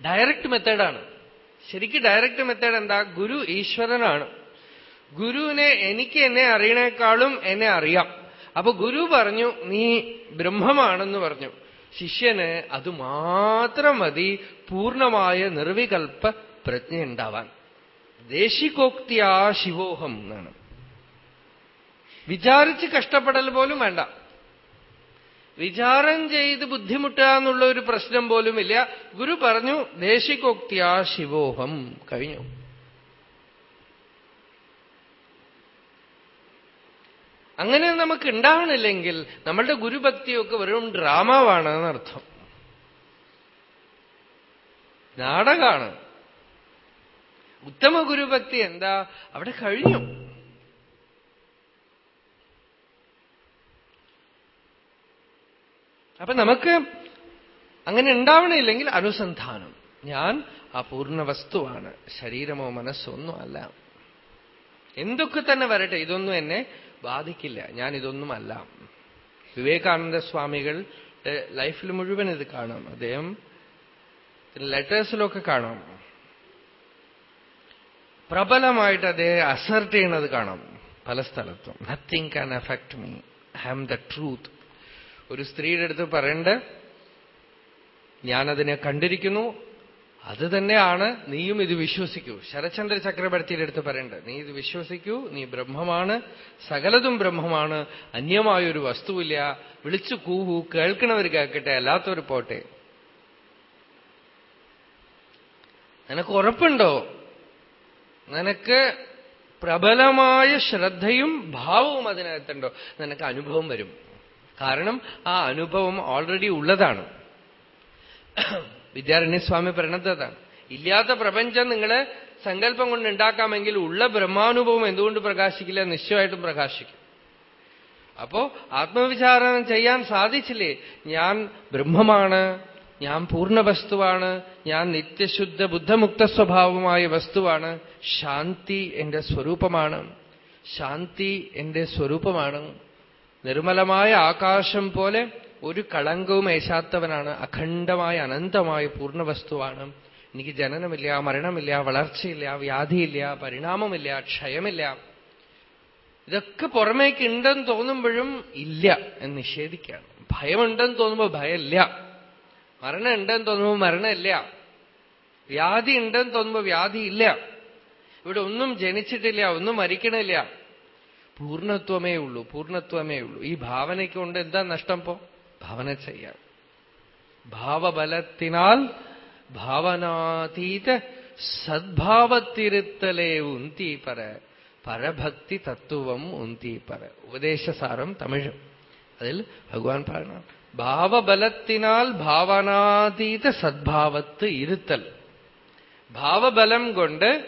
ഡയറക്റ്റ് മെത്തേഡാണ് ശരിക്കും ഡയറക്റ്റ് മെത്തേഡ് എന്താ? ഗുരു ഈശ്വരനാണ്. ഗുരുവിനെ എനിക്ക് എന്നെ അറിയണേക്കാളും എന്നെ അറിയാം. അപ്പൊ ഗുരു പറഞ്ഞു നീ ബ്രഹ്മമാണെന്ന് പറഞ്ഞു. ശിഷ്യന് അത് മാത്രം മതി പൂർണമായ നിർവികൽപ്പ പ്രജ്ഞ ഉണ്ടാവാൻ. ദേശികോക്തിയാ ശിവോഹം എന്നാണ്. വിചാരിച്ച് കഷ്ടപ്പെടൽ പോലും വേണ്ട. വിചാരം ചെയ്ത് ബുദ്ധിമുട്ടുക എന്നുള്ള ഒരു പ്രശ്നം പോലുമില്ല. ഗുരു പറഞ്ഞു ദേശികോക്തിയാ ശിവോഹം. കഴിഞ്ഞു. അങ്ങനെ നമുക്ക് ഉണ്ടാവണില്ലെങ്കിൽ നമ്മളുടെ ഗുരുഭക്തിയൊക്കെ വെറും ഡ്രാമാവാണ് എന്നർത്ഥം നാടകാണ്. ഉത്തമ ഗുരുഭക്തി എന്താ? അവിടെ കഴിഞ്ഞു. അപ്പൊ നമുക്ക് അങ്ങനെ ഉണ്ടാവണില്ലെങ്കിൽ അനുസന്ധാനം. ഞാൻ ആ പൂർണ വസ്തുവാണ്. ശരീരമോ മനസ്സോ ഒന്നും അല്ല എന്തൊക്കെ തന്നെ വരട്ടെ ഇതൊന്നും എന്നെ ബാധിക്കില്ല. ഞാൻ ഇതൊന്നുമല്ല വിവേകാനന്ദ സ്വാമികൾ ലൈഫിൽ മുഴുവൻ ഇത് കാണാം. അദ്ദേഹം ലെറ്റേഴ്സിലൊക്കെ കാണാം. പ്രബലമായിട്ട് അദ്ദേഹം അസർട്ട് ചെയ്യണത് കാണാം. പല സ്ഥലത്തും. Nothing can affect me I am the truth ഒരു സ്ത്രീയുടെ അടുത്ത് പറയണ്ട ഞാനതിനെ കണ്ടിരിക്കുന്നു. അത് തന്നെയാണ് നീയും ഇത് വിശ്വസിക്കൂ. ശരചന്ദ്ര ചക്രവർത്തിയുടെ അടുത്ത് പറയേണ്ടത് നീ ഇത് വിശ്വസിക്കൂ നീ ബ്രഹ്മമാണ് സകലതും ബ്രഹ്മമാണ് അന്യമായൊരു വസ്തുവില്ല വിളിച്ചു കൂവൂ കേൾക്കണവർ കേൾക്കട്ടെ അല്ലാത്തവർ പോട്ടെ. നിനക്ക് ഉറപ്പുണ്ടോ? നിനക്ക് പ്രബലമായ ശ്രദ്ധയും ഭാവവും അതിനകത്തുണ്ടോ? നിനക്ക് അനുഭവം വരും. കാരണം ആ അനുഭവം ഓൾറെഡി ഉള്ളതാണ്. വിദ്യാരണ്യസ്വാമി അതാണ്. ഇല്ലാത്ത പ്രപഞ്ചം നിങ്ങൾ സങ്കല്പം കൊണ്ട് ഉണ്ടാക്കാമെങ്കിൽ ഉള്ള ബ്രഹ്മാനുഭവം എന്തുകൊണ്ട് പ്രകാശിക്കില്ല? നിശ്ചയമായിട്ടും പ്രകാശിക്കും. അപ്പോ ആത്മവിചാരണം ചെയ്യാൻ സാധിച്ചില്ലേ? ഞാൻ ബ്രഹ്മമാണ് ഞാൻ പൂർണ വസ്തുവാണ് ഞാൻ നിത്യശുദ്ധ ബുദ്ധമുക്ത സ്വഭാവമായ വസ്തുവാണ്. ശാന്തി എന്റെ സ്വരൂപമാണ്. ശാന്തി എന്റെ സ്വരൂപമാണ്. നിർമ്മലമായ ആകാശം പോലെ ഒരു കളങ്കവും ഏശാത്തവനാണ് അഖണ്ഡമായ അനന്തമായ പൂർണവസ്തുവാണ്. എനിക്ക് ജനനമില്ല മരണമില്ല വളർച്ചയില്ല വ്യാധിയില്ല പരിണാമമില്ല ക്ഷയമില്ല. ഇതൊക്കെ പുറമേക്ക് ഉണ്ടെന്ന് തോന്നുമ്പോഴും ഇല്ല എന്ന് നിഷേധിക്കുകയാണ്. ഭയമുണ്ടെന്ന് തോന്നുമ്പോൾ ഭയമില്ല. മരണം ഉണ്ടെന്ന് തോന്നുമ്പോൾ മരണമില്ല. വ്യാധി ഉണ്ടെന്ന് തോന്നുമ്പോൾ വ്യാധി ഇല്ല ഇവിടെ ഒന്നും ജനിച്ചിട്ടില്ല ഒന്നും മരിക്കണില്ല. പൂർണത്വമേ ഉള്ളൂ പൂർണത്വമേ ഉള്ളൂ. ഈ ഭാവനയ്ക്ക് കൊണ്ട് എന്താ നഷ്ടം പോ ഭാവന ചെയ്യാം. ഭാവബലത്തിനാൽ ഭാവനാതീത സദ്ഭാവത്തിരുത്തലേ ഉന്തി പറ പരഭക്തി തത്വം ഉന്തി പറ ഉപദേശസാരം തമിഴ്. അതിൽ ഭഗവാൻ പറയണം ഭാവബലത്തിനാൽ ഭാവനാതീത സദ്ഭാവത്ത് ഇരുത്തൽ. ഭാവബലം കൊണ്ട്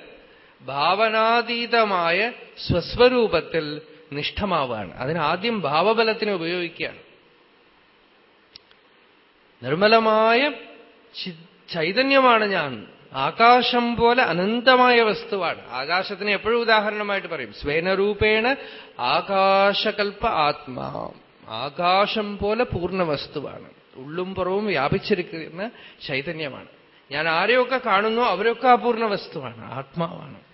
ഭാവനാതീതമായ സ്വസ്വരൂപത്തിൽ നിഷ്ഠമാവുകയാണ്. അതിനാദ്യം ഭാവബലത്തിനെ ഉപയോഗിക്കുകയാണ്. നിർമ്മലമായ ചൈതന്യമാണ് ഞാൻ. ആകാശം പോലെ അനന്തമായ വസ്തുവാണ്. ആകാശത്തിന് എപ്പോഴും ഉദാഹരണമായിട്ട് പറയും. സ്വേനരൂപേണ ആകാശകൽപ്പ ആത്മാ. ആകാശം പോലെ പൂർണ വസ്തുവാണ്. ഉള്ളും പുറവും വ്യാപിച്ചിരിക്കുന്ന ചൈതന്യമാണ്. ഞാൻ ആരെയൊക്കെ കാണുന്നു അവരൊക്കെ അപൂർണ വസ്തുവാണ് ആത്മാവാണ്.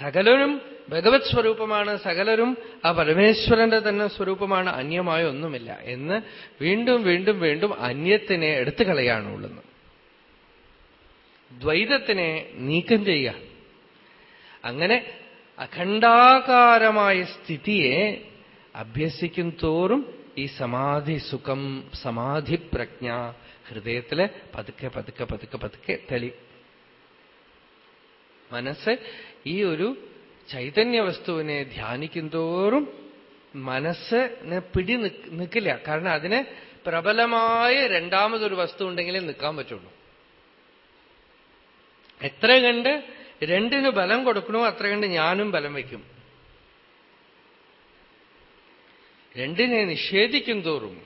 സകലരും ഭഗവത് സ്വരൂപമാണ് സകലരും ആ പരമേശ്വരന്റെ തന്നെ സ്വരൂപമാണ് അന്യമായ ഒന്നുമില്ല എന്ന് വീണ്ടും വീണ്ടും വീണ്ടും അന്യത്തിനെ എടുത്തു കളയാണുള്ളത് ദ്വൈതത്തിനെ നീക്കം ചെയ്യുക. അങ്ങനെ അഖണ്ഡാകാരമായ സ്ഥിതിയെ അഭ്യസിക്കും തോറും ഈ സമാധി സുഖം സമാധി പ്രജ്ഞ ഹൃദയത്തിൽ പതുക്കെ പതുക്കെ പതുക്കെ പതുക്കെ തെളി മനസ്സ് ഈ ഒരു ചൈതന്യ വസ്തുവിനെ ധ്യാനിക്കും തോറും മനസ്സിന് പിടി നിൽക്കില്ല കാരണം അതിന് പ്രബലമായ രണ്ടാമതൊരു വസ്തു ഉണ്ടെങ്കിലേ നിൽക്കാൻ പറ്റുള്ളൂ. എത്ര കണ്ട് രണ്ടിന് ബലം കൊടുക്കണോ അത്ര കണ്ട് ഞാനും ബലം വയ്ക്കും. രണ്ടിനെ നിഷേധിക്കും തോറും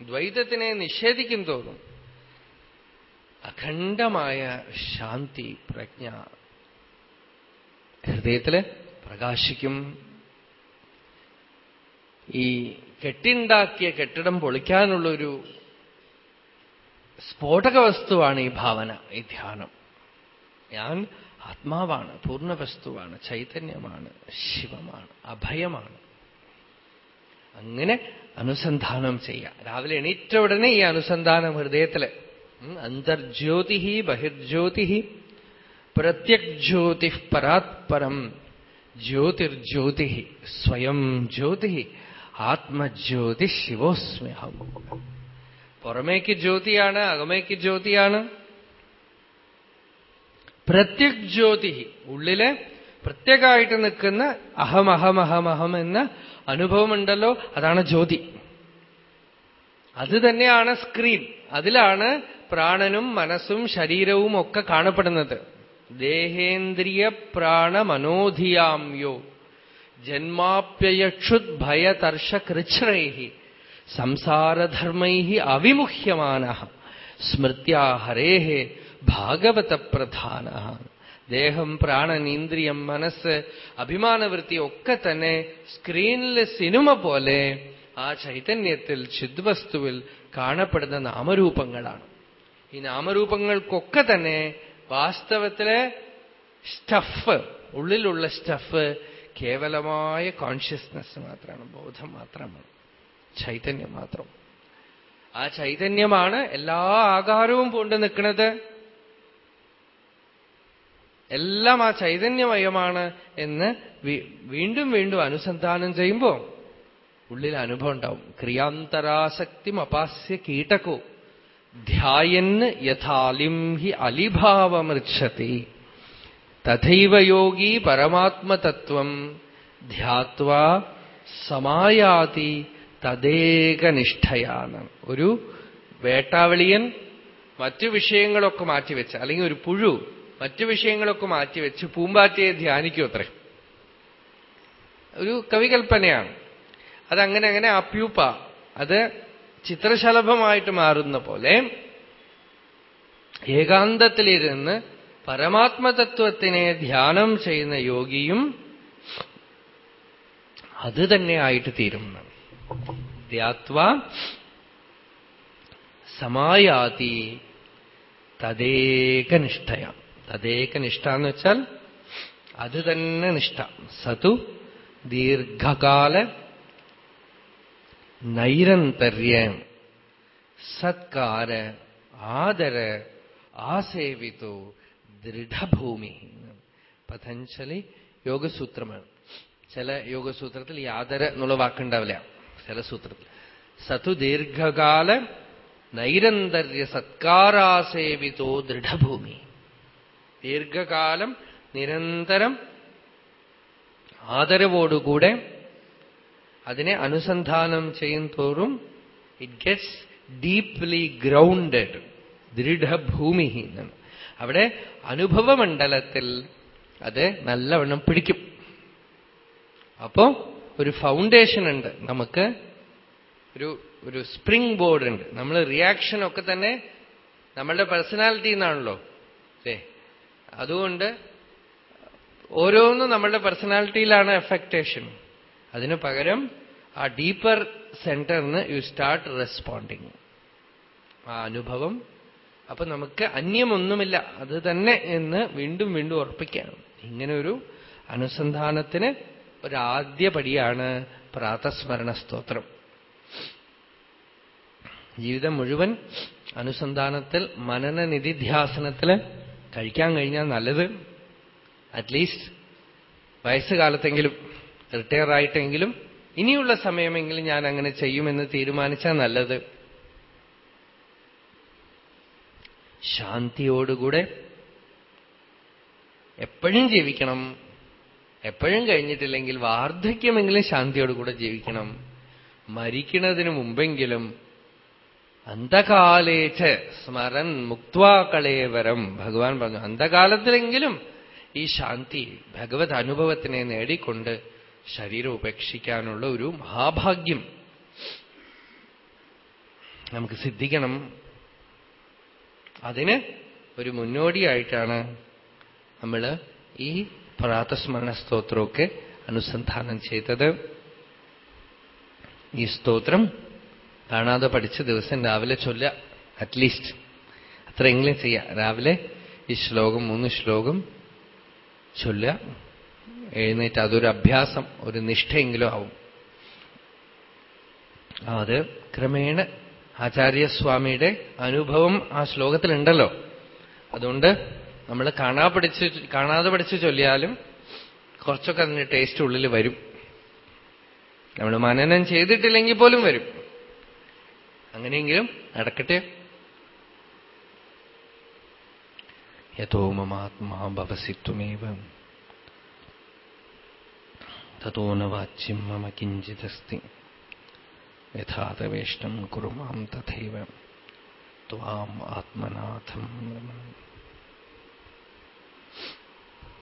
ദ്വൈതത്തിനെ നിഷേധിക്കും തോറും അഖണ്ഡമായ ശാന്തി പ്രജ്ഞ ഹൃദയത്തിൽ പ്രകാശിക്കും. ഈ കെട്ടിണ്ടാക്കിയ കെട്ടിടം പൊളിക്കാനുള്ളൊരു സ്ഫോടക വസ്തുവാണ് ഈ ഭാവന ഈ ധ്യാനം. ഞാൻ ആത്മാവാണ് പൂർണ വസ്തുവാണ് ചൈതന്യമാണ് ശിവമാണ് അഭയമാണ്. അങ്ങനെ അനുസന്ധാനം ചെയ്യാം. രാവിലെ എണീറ്റ ഉടനെ ഈ അനുസന്ധാനം ഹൃദയത്തിൽ. അന്തർജ്യോതി ബഹിർജ്യോതി പ്രത്യഗ്ജ്യോതി പരാത്പരം. ജ്യോതിർജ്യോതി സ്വയം ജ്യോതി ആത്മജ്യോതി ശിവോസ്മ്യഹം. പുറമേക്ക് ജ്യോതിയാണ് അകമേക്ക് ജ്യോതിയാണ്. പ്രത്യക് ജ്യോതി ഉള്ളിലെ പ്രത്യേകമായിട്ട് നിൽക്കുന്ന അഹം അഹം അഹം അഹം എന്ന അനുഭവമുണ്ടല്ലോ അതാണ് ജ്യോതി. അത് തന്നെയാണ് സ്ക്രീൻ. അതിലാണ് പ്രാണനും മനസ്സും ശരീരവും ഒക്കെ കാണപ്പെടുന്നത്. ദേഹേന്ദ്രിയ പ്രാണമനോധിയാമ്യോ മനോധിയാം യോ ജന്മാപ്യയക്ഷുത് ഭയതർഷകൃച്ഛ്രൈ സംസാരധർമ്മൈ അവിമുഹ്യമാന സ്മൃത്യാഹരേ ഭാഗവത പ്രധാന ദേഹം പ്രാണൻ ഇന്ദ്രിയം മനസ്സ് അഭിമാനവൃത്തി ഒക്കെ തന്നെ സ്ക്രീനിലെ സിനിമ പോലെ ആ ചൈതന്യത്തിൽ ചിദ്വസ്തുവിൽ കാണപ്പെടുന്ന നാമരൂപങ്ങളാണ്. ഈ നാമരൂപങ്ങൾക്കൊക്കെ തന്നെ വാസ്തവത്തിലെ സ്റ്റഫ് ഉള്ളിലുള്ള സ്റ്റഫ് കേവലമായ കോൺഷ്യസ്നസ് മാത്രമാണ് ബോധം മാത്രമാണ് ചൈതന്യം മാത്രം. ആ ചൈതന്യമാണ് എല്ലാ ആകാരവും കൊണ്ട് നിൽക്കുന്നത്. എല്ലാം ആ ചൈതന്യമയമാണ് എന്ന് വീണ്ടും വീണ്ടും അനുസന്ധാനം ചെയ്യുമ്പോൾ ഉള്ളിൽ അനുഭവം ഉണ്ടാവും. ക്രിയാന്തരാസക്തി അപാസ്യ കീടകോ. ധ്യായന് യഥാലിം ഹി അലിഭാവമൃച്ഛതി. തഥൈവ യോഗി പരമാത്മതത്വം ധ്യാത്വാ സമായാതി തദേകനിഷ്ഠയാണ്. ഒരു വേട്ടാവളിയൻ മറ്റു വിഷയങ്ങളൊക്കെ മാറ്റിവെച്ച് അല്ലെങ്കിൽ ഒരു പുഴു മറ്റു വിഷയങ്ങളൊക്കെ മാറ്റിവെച്ച് പൂമ്പാറ്റയെ ധ്യാനിക്കൂ അത്രേ. ഒരു കവികൽപ്പനയാണ്. അതങ്ങനെ അങ്ങനെ അപ്യൂപ്പ അത് ചിത്രശലഭമായിട്ട് മാറുന്ന പോലെ ഏകാന്തത്തിലിരുന്ന് പരമാത്മതത്വത്തിനെ ധ്യാനം ചെയ്യുന്ന യോഗിയും അത് തന്നെയായിട്ട് തീരും ധ്യാത്വ സമായാതി തദേകനിഷ്ഠയ തദേകനിഷ്ഠ എന്ന് വെച്ചാൽ അത് തന്നെ നിഷ്ഠ. സതു ദീർഘകാല നൈരന്തര്യ സത്കാര ആദര ആസേവിതോ ദൃഢഭൂമി. പതഞ്ജലി യോഗസൂത്രമാണ്. ചില യോഗസൂത്രത്തിൽ ഈ ആദര എന്നുള്ള വാക്കുണ്ടാവില്ല. ചില സൂത്രത്തിൽ. സതു ദീർഘകാല നൈരന്തര്യ സത്കാരാസേവിതോ ദൃഢഭൂമി. ദീർഘകാലം നിരന്തരം ആദരവോടുകൂടെ അതിനെ അനുസന്ധാനം ചെയ്യും തോറും ഇറ്റ് ഗെറ്റ്സ് ഡീപ്ലി ഗ്രൗണ്ടഡ് ദൃഢഭൂമി എന്നാണ്. അവിടെ അനുഭവമണ്ഡലത്തിൽ അത് നല്ലവണ്ണം പിടിക്കും. അപ്പോ ഒരു ഫൗണ്ടേഷൻ ഉണ്ട്. നമുക്ക് ഒരു ഒരു സ്പ്രിംഗ് ബോർഡ് ഉണ്ട്. നമ്മൾ റിയാക്ഷൻ ഒക്കെ തന്നെ നമ്മളുടെ പേഴ്സണാലിറ്റി എന്നാണല്ലോ അല്ലേ അതുകൊണ്ട് ഓരോന്നും നമ്മളുടെ പേഴ്സണാലിറ്റിയിലാണ് എഫക്റ്റേഷൻ അതിനു പകരം ആ ഡീപ്പർ സെന്ററിന് യു സ്റ്റാർട്ട് റെസ്പോണ്ടിങ് ആ അനുഭവം. അപ്പൊ നമുക്ക് അന്യമൊന്നുമില്ല. അത് തന്നെ എന്ന് വീണ്ടും വീണ്ടും ഉറപ്പിക്കുകയാണ് ഇങ്ങനെ ഒരു അനുസന്ധാനത്തിന് ഒരാദ്യ പടിയാണ് പ്രാതസ്മരണ സ്തോത്രം. ജീവിതം മുഴുവൻ അനുസന്ധാനത്തിൽ മനനനിധിധ്യാസനത്തിൽ കഴിക്കാൻ കഴിഞ്ഞാൽ നല്ലത്. അറ്റ്ലീസ്റ്റ് വയസ്സുകാലത്തെങ്കിലും. റിട്ടയർ ആയിട്ടെങ്കിലും ഇനിയുള്ള സമയമെങ്കിലും ഞാൻ അങ്ങനെ ചെയ്യുമെന്ന് തീരുമാനിച്ചാൽ നല്ലത്. ശാന്തിയോടുകൂടെ എപ്പോഴും ജീവിക്കണം. എപ്പോഴും കഴിഞ്ഞിട്ടില്ലെങ്കിൽ വാർദ്ധക്യമെങ്കിലും ശാന്തിയോടുകൂടെ ജീവിക്കണം. മരിക്കുന്നതിന് മുമ്പെങ്കിലും അന്ധകാലേച്ച് സ്മരൻ മുക്വാകളേവരം ഭഗവാൻ പറഞ്ഞു അന്ധകാലത്തിലെങ്കിലും ഈ ശാന്തി ഭഗവത് അനുഭവത്തിനെ നേടിക്കൊണ്ട് ശരീരം ഉപേക്ഷിക്കാനുള്ള ഒരു മഹാഭാഗ്യം. നമുക്ക് സിദ്ധിക്കണം. അതിന് ഒരു മുന്നോടിയായിട്ടാണ് നമ്മൾ ഈ പ്രാതസ്മരണ സ്തോത്രമൊക്കെ അനുസന്ധാനം ചെയ്തത്. ഈ സ്തോത്രം കാണാതെ പഠിച്ച ദിവസം രാവിലെ ചൊല്ല അറ്റ്ലീസ്റ്റ് അത്രയെങ്കിലും ചെയ്യാം. രാവിലെ ഈ ശ്ലോകം മൂന്ന് ശ്ലോകം ചൊല്ല. എഴുന്നേറ്റ് അതൊരു അഭ്യാസം ഒരു നിഷ്ഠയെങ്കിലും ആവും. അത് ക്രമേണ ആചാര്യസ്വാമിയുടെ അനുഭവം ആ ശ്ലോകത്തിലുണ്ടല്ലോ. അതുകൊണ്ട് നമ്മൾ കാണാ പഠിച്ച് കാണാതെ പഠിച്ച് ചൊല്ലിയാലും കുറച്ചൊക്കെ അതിന്റെ ടേസ്റ്റ് ഉള്ളിൽ വരും. നമ്മൾ മനനം ചെയ്തിട്ടില്ലെങ്കിൽ പോലും വരും. അങ്ങനെയെങ്കിലും നടക്കട്ടെ. യഥോ മമാത്മാ ഭവസി तथो न वाच्यं मम किञ्चिदस्ति। यथातवेष्टं कुरु माँ तथैव